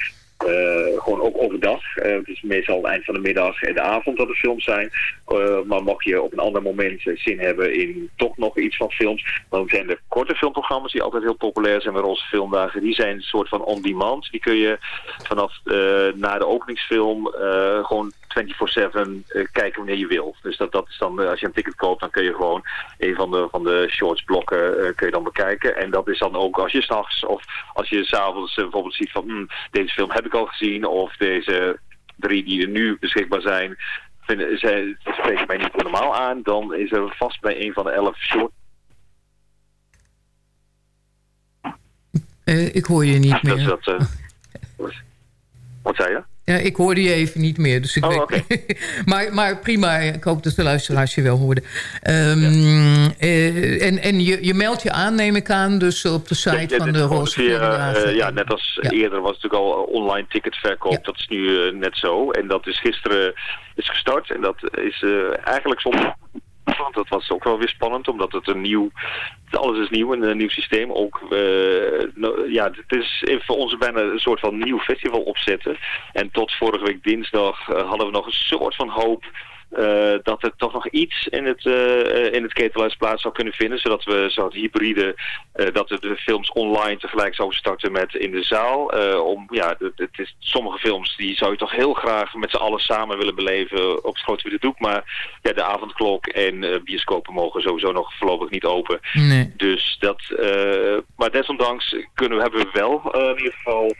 Speaker 25: gewoon ook overdag. Eh, het is meestal eind van de middag en de avond dat de films zijn. Eh, maar mocht je op een ander moment eh, zin hebben in toch nog iets van films, dan zijn er korte filmprogramma's die altijd heel populair zijn bij onze filmdagen. Die zijn een soort van on-demand. Die kun je vanaf eh, na de openingsfilm eh, gewoon 24-7 eh, kijken wanneer je wil. Dus dat, dat is dan, eh, als je een ticket koopt, dan kun je gewoon een van de, van de shortsblokken eh, kun je dan bekijken. En dat is dan ook als je s'nachts of als je s'avonds bijvoorbeeld ziet van hm, deze film heb ik al gezien of deze drie die er nu beschikbaar zijn vinden, zij, spreken mij niet normaal aan, dan is er vast bij een van de elf short
Speaker 17: Eh, ik hoor je niet meer.
Speaker 25: dat, dat eh, wat zei je?
Speaker 17: Ja, ik hoorde je even niet meer, dus ik
Speaker 25: Oh,
Speaker 17: weet... maar, maar prima, ik hoop dat de luisteraars je wel hoorden. Ehm, eh, en en je, je meldt je aan, neem ik aan, dus op de site
Speaker 25: Ja,
Speaker 17: van de Roze
Speaker 25: eh, ja, net als eerder was het natuurlijk al online ticketverkoop. Dat is nu eh, net zo. En dat is gisteren is gestart. En dat is eh, eigenlijk zonder... Want dat was ook wel weer spannend, omdat het een nieuw... Alles is nieuw, een, eh, nieuw systeem. Ook, eh, no- ja, het is voor ons bijna een soort van nieuw festival opzetten. En tot vorige week dinsdag eh, hadden we nog een soort van hoop... eh, dat er toch nog iets in het, eh, in het ketelhuis plaats zou kunnen vinden. Zodat we zo'n hybride, eh, dat we de films online tegelijk zouden starten met in de zaal. Om, ja, het, is, sommige films die zou je toch heel graag met z'n allen samen willen beleven op het grote witte doek. Maar ja, de avondklok en bioscopen mogen sowieso nog voorlopig niet open.
Speaker 17: Nee.
Speaker 25: Dus dat, eh, maar desondanks kunnen we, hebben we wel in ieder geval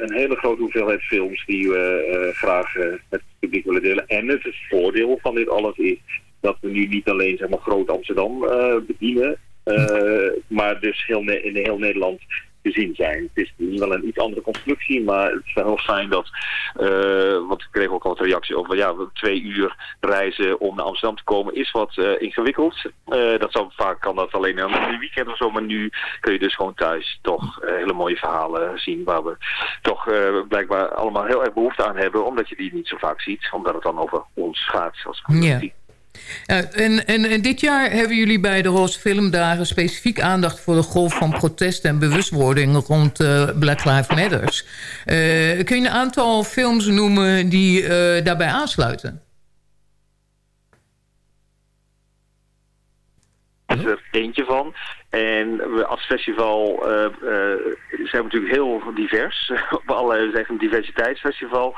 Speaker 25: een hele grote hoeveelheid films die we eh, graag eh, met het publiek willen delen. En het, het voordeel van dit alles is dat we nu niet alleen zeg maar, groot Amsterdam eh, bedienen, eh, maar dus heel in heel Nederland te zien zijn. Het is wel een iets andere constructie, maar het is wel heel fijn dat, eh, want ik kreeg ook al wat reactie over, ja, twee uur reizen om naar Amsterdam te komen is wat eh, ingewikkeld. Eh, dat zou, vaak kan dat alleen een weekend of zo, maar nu kun je dus gewoon thuis toch hele mooie verhalen zien waar we toch blijkbaar allemaal heel erg behoefte aan hebben, omdat je die niet zo vaak ziet, omdat het dan over ons gaat als
Speaker 17: Ja. Ja, en, dit jaar hebben jullie bij de Roze Filmdagen specifiek aandacht voor de golf van protest en bewustwording rond eh, Black Lives Matters. Eh, kun je een aantal films noemen die eh, daarbij aansluiten?
Speaker 25: is er eentje van. En we als festival zijn we natuurlijk heel divers. Op allerlei we zijn een diversiteitsfestival.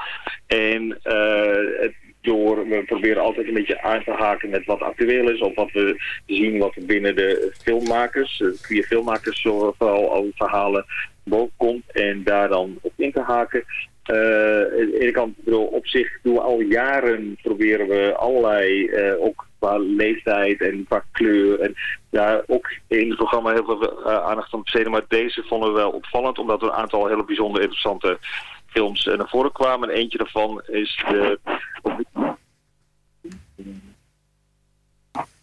Speaker 25: En het- door, we proberen altijd een beetje aan te haken met wat actueel is. Of wat we zien wat binnen de filmmakers, de queer filmmakers vooral al verhalen boven komt. En daar dan op in te haken. Eh, aan de ene kant, bedoel, op zich doen we al jaren proberen we allerlei, eh, ook qua leeftijd en qua kleur. En daar ook in het programma heel veel eh, aandacht aan besteden. Maar deze vonden we wel opvallend, omdat er een aantal hele bijzonder interessante films eh, naar voren kwamen. En eentje daarvan is de...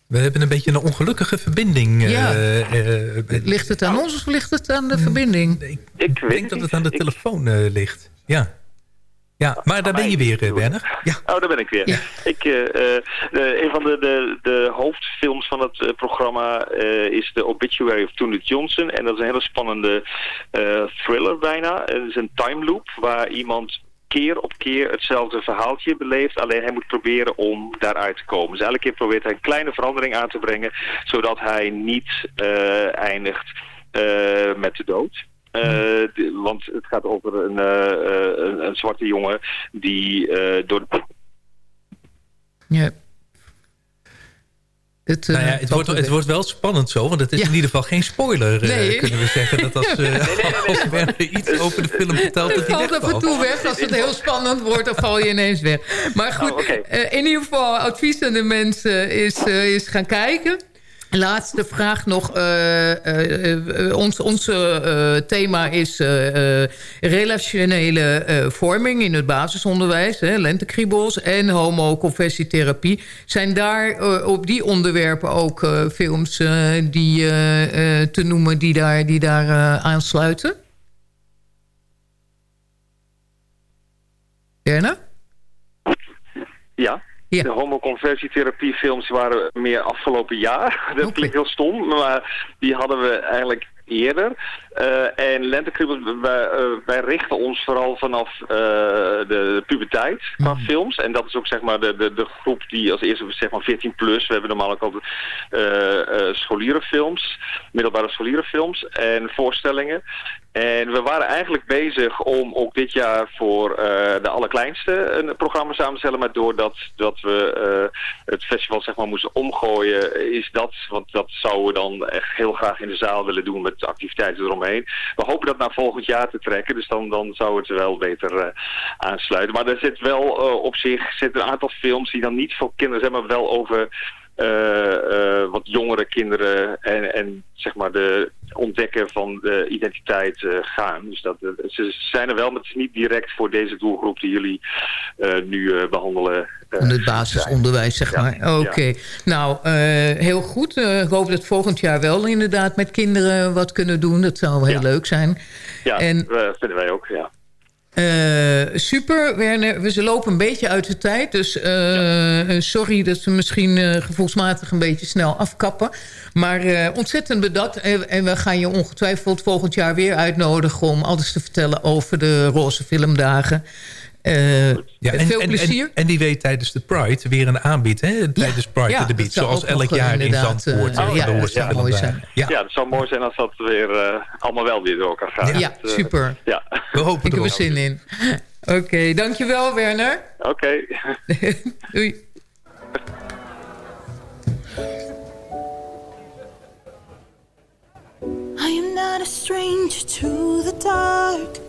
Speaker 16: We hebben een beetje een ongelukkige verbinding. eh,
Speaker 17: Ja.
Speaker 16: eh,
Speaker 17: Ligt het aan ons of ligt het aan de verbinding?
Speaker 25: Ik
Speaker 16: denk dat het aan de telefoon ligt. Ja. Ja, maar daar ben je weer, eh, Werner. Ja.
Speaker 25: Oh, daar ben ik weer. Ik, eh, eh, een van de, de, de hoofdfilms van het programma is The Obituary of Toonie Johnson. En dat is een hele spannende thriller bijna. Het is een time loop waar iemand keer op keer hetzelfde verhaaltje beleeft. Alleen hij moet proberen om daaruit te komen. Dus elke keer probeert hij een kleine verandering aan te brengen. Zodat hij niet eindigt met de dood. Eh, de- want het gaat over een, eh, eh, een, een zwarte jongen die eh, door de
Speaker 17: Ja. Het,
Speaker 16: Nou ja, het, wordt, het wordt wel spannend zo, want het is
Speaker 17: Ja.
Speaker 16: in ieder geval geen spoiler, eh,
Speaker 17: Nee.
Speaker 16: kunnen we zeggen. Dat als, eh Werner iets over de film vertelt, dat
Speaker 17: Het
Speaker 16: hij
Speaker 17: valt af en toe weg. Als het heel spannend wordt, dan val je ineens weg. Maar goed, eh, in ieder geval advies aan de mensen is, eh, is gaan kijken. Laatste vraag nog. eh, ons onze thema is relationele vorming in het basisonderwijs. Hè, lentekriebels en homoconversietherapie. Zijn daar op die onderwerpen ook films die, te noemen die daar, die daar aansluiten? Werner?
Speaker 25: Ja. De homoconversietherapiefilms waren meer afgelopen jaar. Dat klinkt heel stom, maar die hadden we eigenlijk eerder. Eh, en Lentekriebels, wij, eh, wij richten ons vooral vanaf eh, de puberteit qua films. En dat is ook zeg maar de, de, de groep die als eerste zeg maar 14 plus. We hebben normaal ook altijd scholierenfilms, middelbare scholierenfilms en voorstellingen. En we waren eigenlijk bezig om ook dit jaar voor de allerkleinste een programma samen te stellen. Maar doordat dat we het festival zeg maar moesten omgooien, is dat, want dat zouden we dan echt heel graag in de zaal willen doen met activiteiten eromheen. We hopen dat naar volgend jaar te trekken, dus dan, dan zou het wel beter eh, aansluiten. Maar er zit wel eh, op zich zit een aantal films die dan niet voor kinderen zijn, maar wel over wat jongere kinderen en, en zeg maar de ontdekken van de identiteit eh, gaan. Dus dat, eh, ze zijn er wel, maar het is niet direct voor deze doelgroep die jullie eh, nu eh, behandelen. eh,
Speaker 17: Van het basisonderwijs, zeg
Speaker 25: Ja,
Speaker 17: maar. Oké.
Speaker 25: ja.
Speaker 17: Nou, eh, heel goed. Eh, ik hoop dat volgend jaar wel inderdaad met kinderen wat kunnen doen. Dat zou heel leuk zijn.
Speaker 25: Ja,
Speaker 17: En-
Speaker 25: vinden wij ook, ja.
Speaker 17: Eh, super, Werner. We lopen een beetje uit de tijd. Dus eh, eh, sorry dat we misschien eh, gevoelsmatig een beetje snel afkappen. Maar ontzettend bedankt. En, en we gaan je ongetwijfeld volgend jaar weer uitnodigen... om alles te vertellen over de Roze Filmdagen. Eh,
Speaker 16: Ja, en,
Speaker 17: veel
Speaker 16: en-
Speaker 17: plezier.
Speaker 16: En, en die weet tijdens de Pride weer een aanbied, hè? Tijdens Pride
Speaker 17: ja,
Speaker 16: at the Beach.
Speaker 17: dat zou
Speaker 16: Zoals elk jaar in Zandvoort.
Speaker 17: eh,
Speaker 16: eh,
Speaker 17: ja,
Speaker 16: de
Speaker 17: dat zou mooi zijn.
Speaker 25: Ja. het zou mooi zijn als dat weer eh, allemaal wel weer door elkaar gaat.
Speaker 17: Ja,
Speaker 25: Dat,
Speaker 17: super.
Speaker 25: Ja.
Speaker 16: We hopen
Speaker 17: Ik heb er zin in. Oké, dankjewel Werner.
Speaker 25: Oké.
Speaker 17: Doei.
Speaker 26: I am not a stranger to the dark.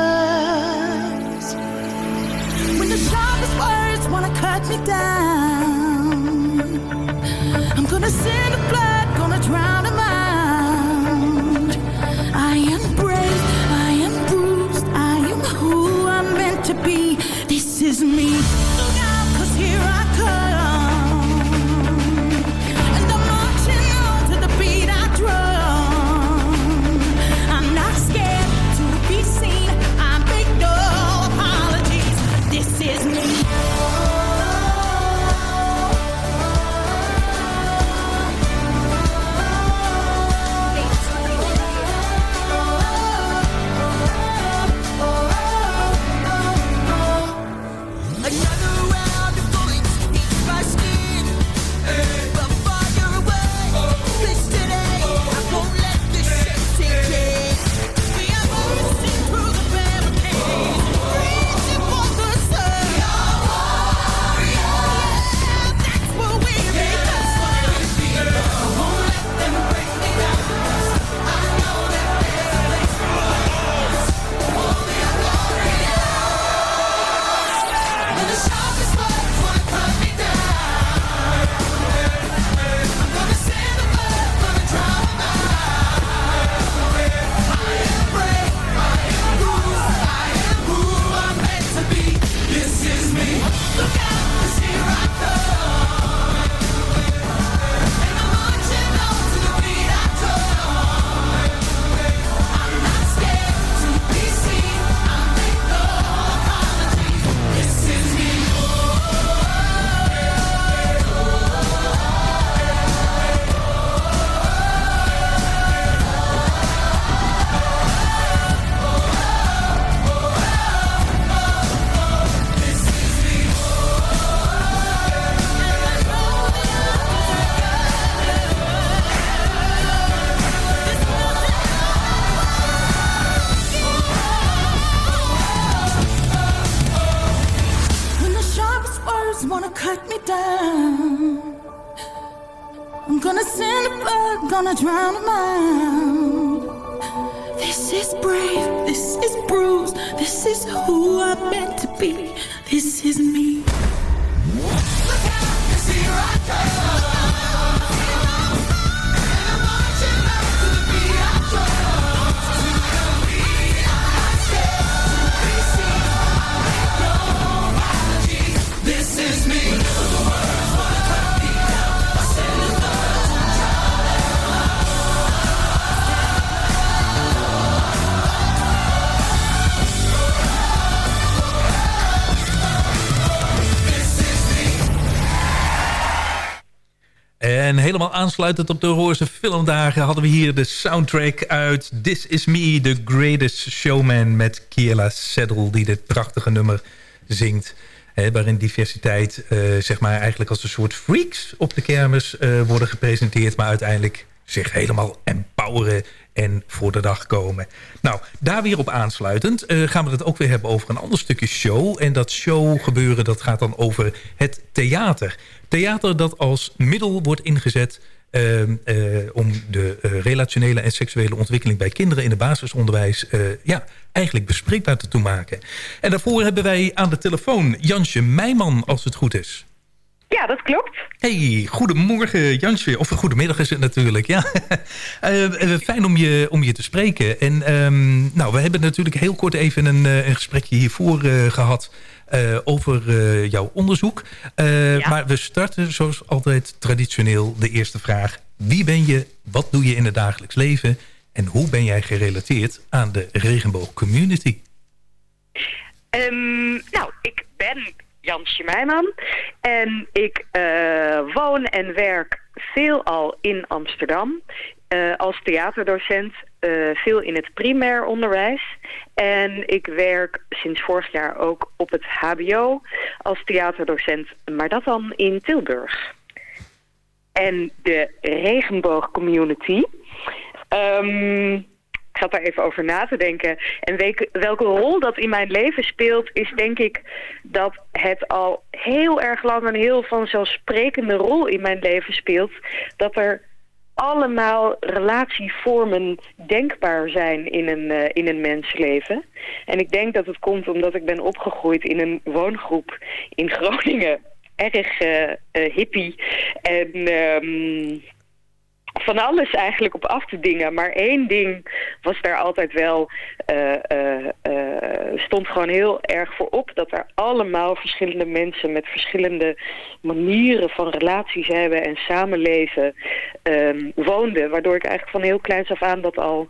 Speaker 26: Cut me down, I'm gonna send the blood, gonna drown them out. I am brave, I am bruised, I am who I'm meant to be. This is me.
Speaker 16: Helemaal aansluitend op de Roze Filmdagen... hadden we hier de soundtrack uit This Is Me, The Greatest Showman... met Kiela Saddle, die dit prachtige nummer zingt. Hè, waarin diversiteit eh, zeg maar eigenlijk als een soort freaks op de kermis eh, worden gepresenteerd... maar uiteindelijk zich helemaal empoweren en voor de dag komen. Nou, daar weer op aansluitend eh, gaan we het ook weer hebben over een ander stukje show. En dat show gebeuren dat gaat dan over het theater. Theater dat als middel wordt ingezet... eh, eh, om de relationele en seksuele ontwikkeling bij kinderen in het basisonderwijs ja, eigenlijk bespreekbaar te maken. En daarvoor hebben wij aan de telefoon Jansje Meijman, als het goed is.
Speaker 27: Ja, dat klopt.
Speaker 16: Hey, goedemorgen Jansje. Of goedemiddag is het natuurlijk. Ja. Eh, eh, fijn om je, om je te spreken. En ehm, nou, we hebben natuurlijk heel kort even een, eh, een gesprekje hiervoor eh, gehad... eh, over jouw onderzoek. Maar we starten zoals altijd traditioneel de eerste vraag. Wie ben je? Wat doe je in het dagelijks leven? En hoe ben jij gerelateerd aan de regenboogcommunity?
Speaker 27: Ehm, nou, ik ben Jansje Meijman en ik eh, woon en werk veelal in Amsterdam eh, als theaterdocent, eh, veel in het primair onderwijs. En ik werk sinds vorig jaar ook op het hbo als theaterdocent, maar dat dan in Tilburg. En de regenboogcommunity... Ik zat daar even over na te denken. En welke, rol dat in mijn leven speelt, is denk ik dat het al heel erg lang een heel vanzelfsprekende rol in mijn leven speelt. Dat er allemaal relatievormen denkbaar zijn in een, eh, in een mensleven. En ik denk dat het komt omdat ik ben opgegroeid in een woongroep in Groningen. Erg eh, eh, hippie. En... ehm, van alles eigenlijk op af te dingen. Maar één ding was daar altijd wel, eh, stond gewoon heel erg voor op. Dat er allemaal verschillende mensen met verschillende manieren van relaties hebben en samenleven ehm, woonden. Waardoor ik eigenlijk van heel kleins af aan dat al,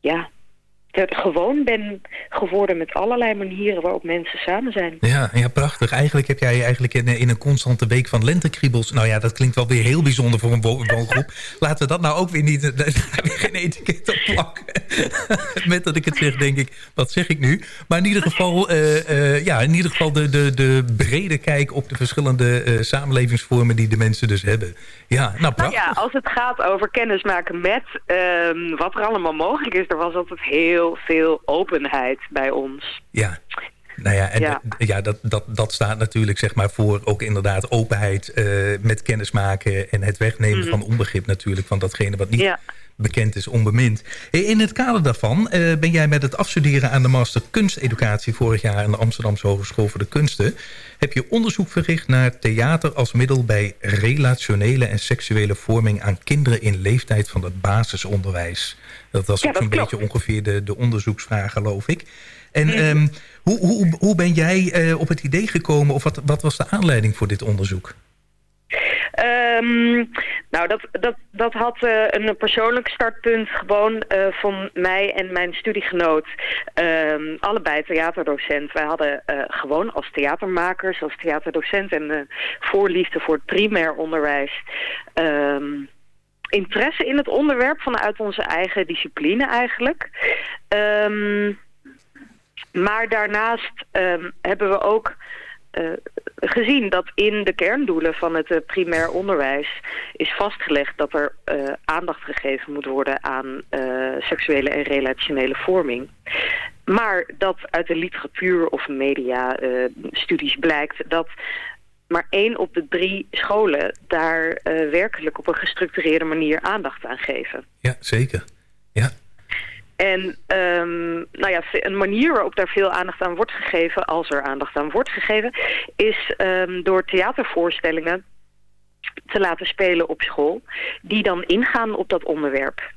Speaker 27: ja, gewoon ben geworden met allerlei manieren waarop mensen samen zijn.
Speaker 16: Ja, ja, prachtig. Eigenlijk heb jij eigenlijk in, in een constante week van lentekriebels... Nou ja, dat klinkt wel weer heel bijzonder voor een wo- woongroep. Laten we dat nou ook weer niet... Daar weer geen etiket op plakken. Met dat ik het zeg, denk ik, wat zeg ik nu? Maar in ieder geval, eh, eh, ja, in ieder geval de, de, de brede kijk op de verschillende eh, samenlevingsvormen... die de mensen dus hebben. Ja, nou
Speaker 27: Nou
Speaker 16: prachtig.
Speaker 27: ja, als het gaat over kennismaken met ehm, wat er allemaal mogelijk is, er was altijd heel veel openheid bij ons.
Speaker 16: Ja. Nou ja, en
Speaker 27: Ja.
Speaker 16: dat, dat, dat staat natuurlijk zeg maar voor ook inderdaad openheid eh, met kennismaken en het wegnemen
Speaker 27: Mhm.
Speaker 16: van onbegrip natuurlijk van datgene wat niet
Speaker 27: Ja.
Speaker 16: bekend is, onbemind. In het kader daarvan eh, ben jij met het afstuderen aan de master kunsteducatie vorig jaar aan de Amsterdamse Hogeschool voor de Kunsten, heb je onderzoek verricht naar theater als middel bij relationele en seksuele vorming aan kinderen in leeftijd van het basisonderwijs. Dat was
Speaker 27: Ja,
Speaker 16: ook zo'n beetje ongeveer de, de onderzoeksvraag, geloof ik. En
Speaker 27: Mhm.
Speaker 16: ehm, hoe, hoe, hoe ben jij eh, op het idee gekomen of wat, wat was de aanleiding voor dit onderzoek?
Speaker 27: Ehm, nou, dat, dat, dat had eh, een persoonlijk startpunt gewoon eh, van mij en mijn studiegenoot. Ehm, allebei theaterdocent. Wij hadden gewoon als theatermakers, als theaterdocent en voorliefde voor het primair onderwijs... interesse in het onderwerp vanuit onze eigen discipline eigenlijk. Ehm, maar daarnaast ehm, hebben we ook eh, gezien dat in de kerndoelen van het eh, primair onderwijs is vastgelegd dat er eh, aandacht gegeven moet worden aan seksuele en relationele vorming. Maar dat uit de literatuur of media studies blijkt dat maar één op de drie scholen daar eh, werkelijk op een gestructureerde manier aandacht aan geven.
Speaker 16: Ja, zeker. Ja.
Speaker 27: En um, nou ja, een manier waarop daar veel aandacht aan wordt gegeven, als er aandacht aan wordt gegeven, is um, door theatervoorstellingen te laten spelen op school, die dan ingaan op dat onderwerp.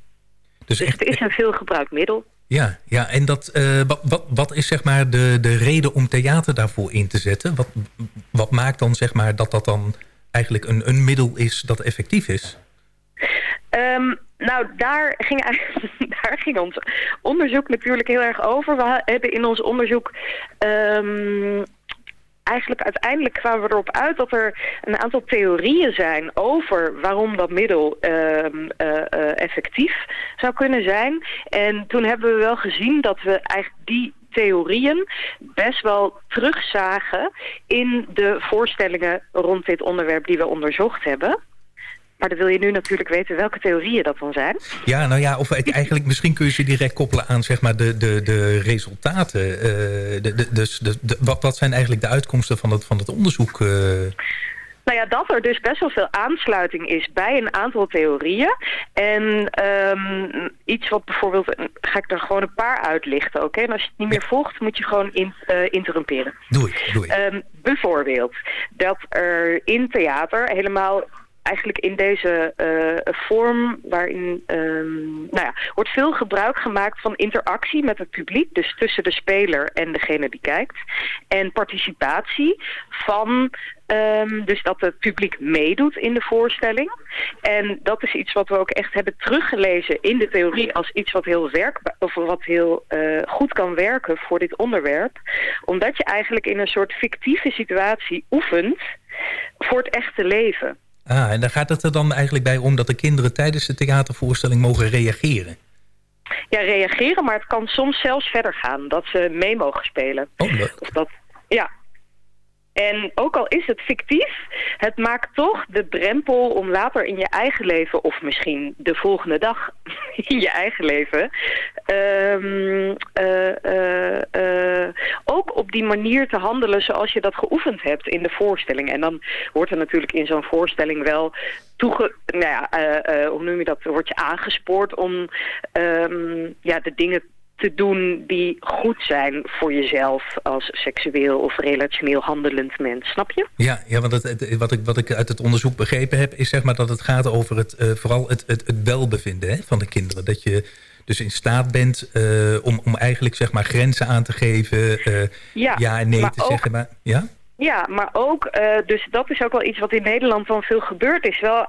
Speaker 16: Dus,
Speaker 27: dus het is een veel gebruikt middel.
Speaker 16: Ja, ja en dat, uh, wat, wat, wat is zeg maar de, de reden om theater daarvoor in te zetten? Wat, wat maakt dan zeg maar dat dat dan eigenlijk een, een middel is dat effectief is?
Speaker 27: Um, nou, daar ging, daar ging ons onderzoek natuurlijk heel erg over. We hebben in ons onderzoek... Um, eigenlijk uiteindelijk kwamen we erop uit dat er een aantal theorieën zijn over waarom dat middel uh, uh, uh, effectief zou kunnen zijn. En toen hebben we wel gezien dat we eigenlijk die theorieën best wel terugzagen in de voorstellingen rond dit onderwerp die we onderzocht hebben. Maar dan wil je nu natuurlijk weten welke theorieën dat dan zijn.
Speaker 16: Ja, nou ja, of eigenlijk misschien kun je ze direct koppelen aan zeg maar, de, de, de resultaten. Uh, de, de, dus de, de, wat, wat zijn eigenlijk de uitkomsten van het, van het onderzoek? Uh...
Speaker 27: Nou ja, dat er dus best wel veel aansluiting is bij een aantal theorieën. En um, iets wat bijvoorbeeld, ga ik er gewoon een paar uitlichten, oké? En als je het niet meer volgt, moet je gewoon in, uh, interrumperen.
Speaker 16: Doe ik, doe ik.
Speaker 27: Um, bijvoorbeeld dat er in theater helemaal eigenlijk in deze uh, vorm waarin um, nou ja, wordt veel gebruik gemaakt van interactie met het publiek. Dus tussen de speler en degene die kijkt. En participatie van Um, dus dat het publiek meedoet in de voorstelling. En dat is iets wat we ook echt hebben teruggelezen in de theorie als iets wat heel, werkbaar, of wat heel uh, goed kan werken voor dit onderwerp. Omdat je eigenlijk in een soort fictieve situatie oefent voor het echte leven.
Speaker 16: Ah, en dan gaat het er dan eigenlijk bij om dat de kinderen tijdens de theatervoorstelling mogen reageren?
Speaker 27: Ja, reageren, maar het kan soms zelfs verder gaan. Dat ze mee mogen spelen.
Speaker 16: Oh, leuk.
Speaker 27: Of dat, ja, en ook al is het fictief, het maakt toch de drempel om later in je eigen leven... of misschien de volgende dag in je eigen leven... Um, uh, uh, uh, ook op die manier te handelen zoals je dat geoefend hebt in de voorstelling. En dan wordt er natuurlijk in zo'n voorstelling wel toege... Nou ja, hoe noem je dat? Word je aangespoord om um, ja, de dingen te doen die goed zijn voor jezelf als seksueel of relationeel handelend mens. Snap je?
Speaker 16: Ja, ja want het, wat, ik, wat ik uit het onderzoek begrepen heb... is zeg maar dat het gaat over het, uh, vooral het, het, het welbevinden hè, van de kinderen. Dat je dus in staat bent uh, om, om eigenlijk zeg maar grenzen aan te geven... Uh, ja, ja en nee te
Speaker 27: ook,
Speaker 16: zeggen. Maar, ja?
Speaker 27: Ja, maar ook, uh, dus dat is ook wel iets wat in Nederland dan veel gebeurd is. Wel,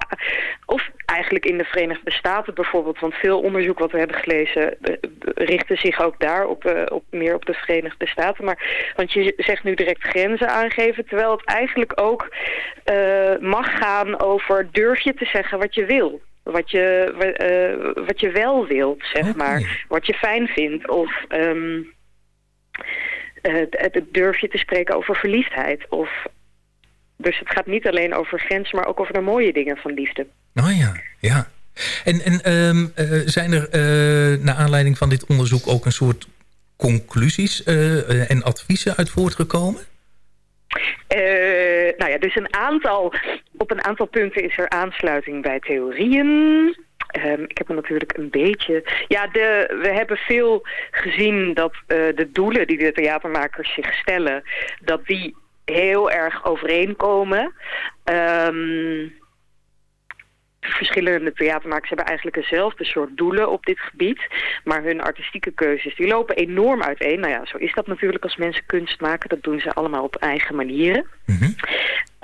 Speaker 27: of eigenlijk in de Verenigde Staten bijvoorbeeld, want veel onderzoek wat we hebben gelezen uh, richtte zich ook daar op, uh, op, meer op de Verenigde Staten. Maar, want je zegt nu direct grenzen aangeven, terwijl het eigenlijk ook mag gaan over durf je te zeggen wat je wil. Wat je, wat je wel wilt, zeg okay. maar. Wat je fijn vindt. Of... Um, het durf je te spreken over verliefdheid. Of, dus het gaat niet alleen over grenzen, maar ook over de mooie dingen van liefde.
Speaker 16: Oh ja, ja. En, en um, uh, zijn er uh, naar aanleiding van dit onderzoek ook een soort conclusies en adviezen uit voortgekomen?
Speaker 27: nou ja, dus een aantal, op een aantal punten is er aansluiting bij theorieën. Um, ik heb er natuurlijk een beetje... Ja, de, we hebben veel gezien dat uh, de doelen die de theatermakers zich stellen... dat die heel erg overeenkomen. Um, verschillende theatermakers hebben eigenlijk eenzelfde soort doelen op dit gebied. Maar hun artistieke keuzes die lopen enorm uiteen. Nou ja, zo is dat natuurlijk als mensen kunst maken. Dat doen ze allemaal op eigen manieren. Mm -hmm.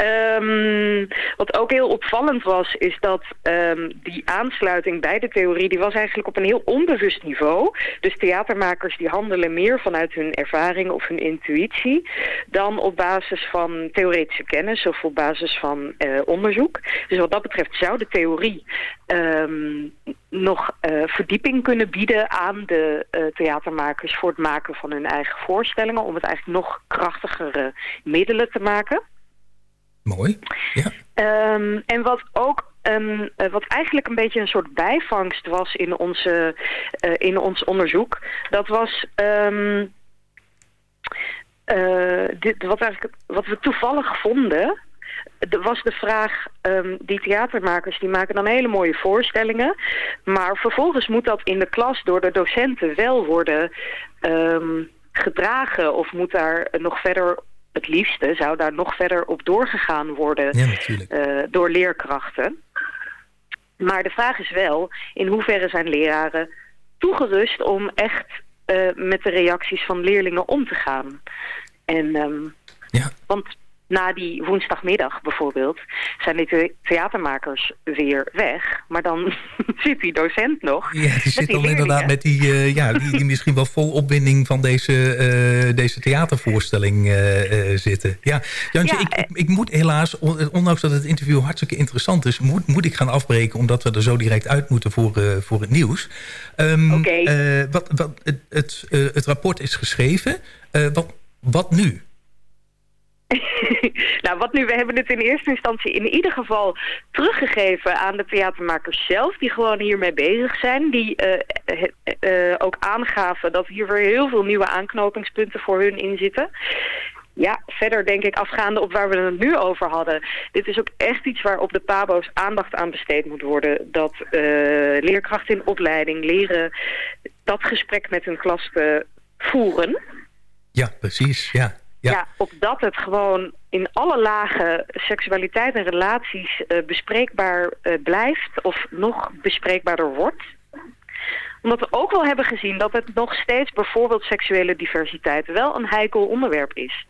Speaker 27: Um, wat ook heel opvallend was, is dat um, die aansluiting bij de theorie... die was eigenlijk op een heel onbewust niveau. Dus theatermakers die handelen meer vanuit hun ervaring of hun intuïtie... dan op basis van theoretische kennis of op basis van uh, onderzoek. Dus wat dat betreft zou de theorie um, nog uh, verdieping kunnen bieden aan de uh, theatermakers... voor het maken van hun eigen voorstellingen... om het eigenlijk nog krachtigere middelen te maken...
Speaker 16: Mooi, ja.
Speaker 27: Um, en wat ook um, uh, wat eigenlijk een beetje een soort bijvangst was in, onze, uh, in ons onderzoek, dat was um, uh, dit, wat, eigenlijk, wat we toevallig vonden, was de vraag, ehm, die theatermakers die maken dan hele mooie voorstellingen. Maar vervolgens moet dat in de klas door de docenten wel worden ehm, gedragen. Of moet daar nog verder, het liefste, zou daar nog verder op doorgegaan worden eh, door leerkrachten. Maar de vraag is wel, in hoeverre zijn leraren toegerust om echt eh, met de reacties van leerlingen om te gaan. En, ehm, Want na die woensdagmiddag bijvoorbeeld zijn die the- theatermakers weer weg. Maar dan zit die docent nog.
Speaker 16: Ja, die zit dan inderdaad met die, eh, ja, die, die misschien wel vol opwinding van deze, eh, deze theatervoorstelling eh, zitten. Ja, Jantje, ik, ik, ik moet helaas, on- ondanks dat het interview hartstikke interessant is, moet, moet ik gaan afbreken omdat we er zo direct uit moeten voor, voor het nieuws. Ehm, eh, wat, wat, het, het, het rapport is geschreven. Wat, wat nu?
Speaker 27: nou, wat nu? We hebben het in eerste instantie in ieder geval teruggegeven aan de theatermakers zelf, die gewoon hiermee bezig zijn. Die eh, eh, eh, ook aangaven dat hier weer heel veel nieuwe aanknopingspunten voor hun in zitten. Ja, verder denk ik afgaande op waar we het nu over hadden. Dit is ook echt iets waar op de PABO's aandacht aan besteed moet worden. Dat leerkrachten in opleiding leren dat gesprek met hun klas te voeren.
Speaker 16: Ja, precies. Ja. Ja.
Speaker 27: Ja. opdat het gewoon in alle lagen seksualiteit en relaties eh, bespreekbaar eh, blijft of nog bespreekbaarder wordt. Omdat we ook wel hebben gezien dat het nog steeds bijvoorbeeld seksuele diversiteit wel een heikel onderwerp is.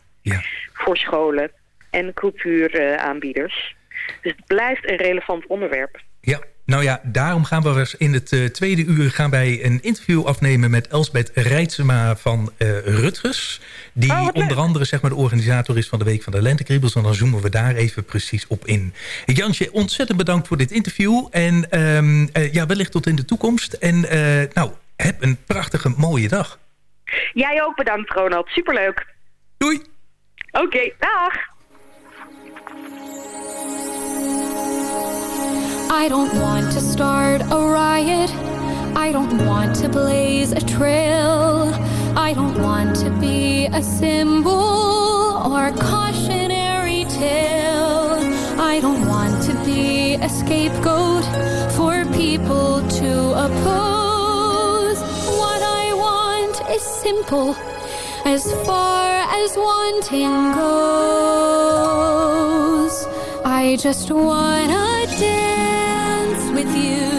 Speaker 27: Voor scholen en cultuuraanbieders. dus het blijft een relevant onderwerp.
Speaker 16: Ja, nou ja, daarom gaan we eens in het eh, tweede uur gaan wij een interview afnemen met Elsbeth Rijtsema van eh, Rutgers. Die onder andere zeg maar, de organisator is van de Week van de Lentekriebels. En dan zoomen we daar even precies op in. Jansje, ontzettend bedankt voor dit interview. En ehm, eh, ja, wellicht tot in de toekomst. En nou, heb een prachtige mooie dag.
Speaker 27: Jij ook bedankt Ronald, superleuk.
Speaker 16: Doei.
Speaker 27: Oké, dag.
Speaker 28: I don't want to start a riot. I don't want to blaze a trail. I don't want to be a symbol or cautionary tale. I don't want to be a scapegoat for people to oppose. What I want is simple as far as wanting goes. I just wanna dance with you.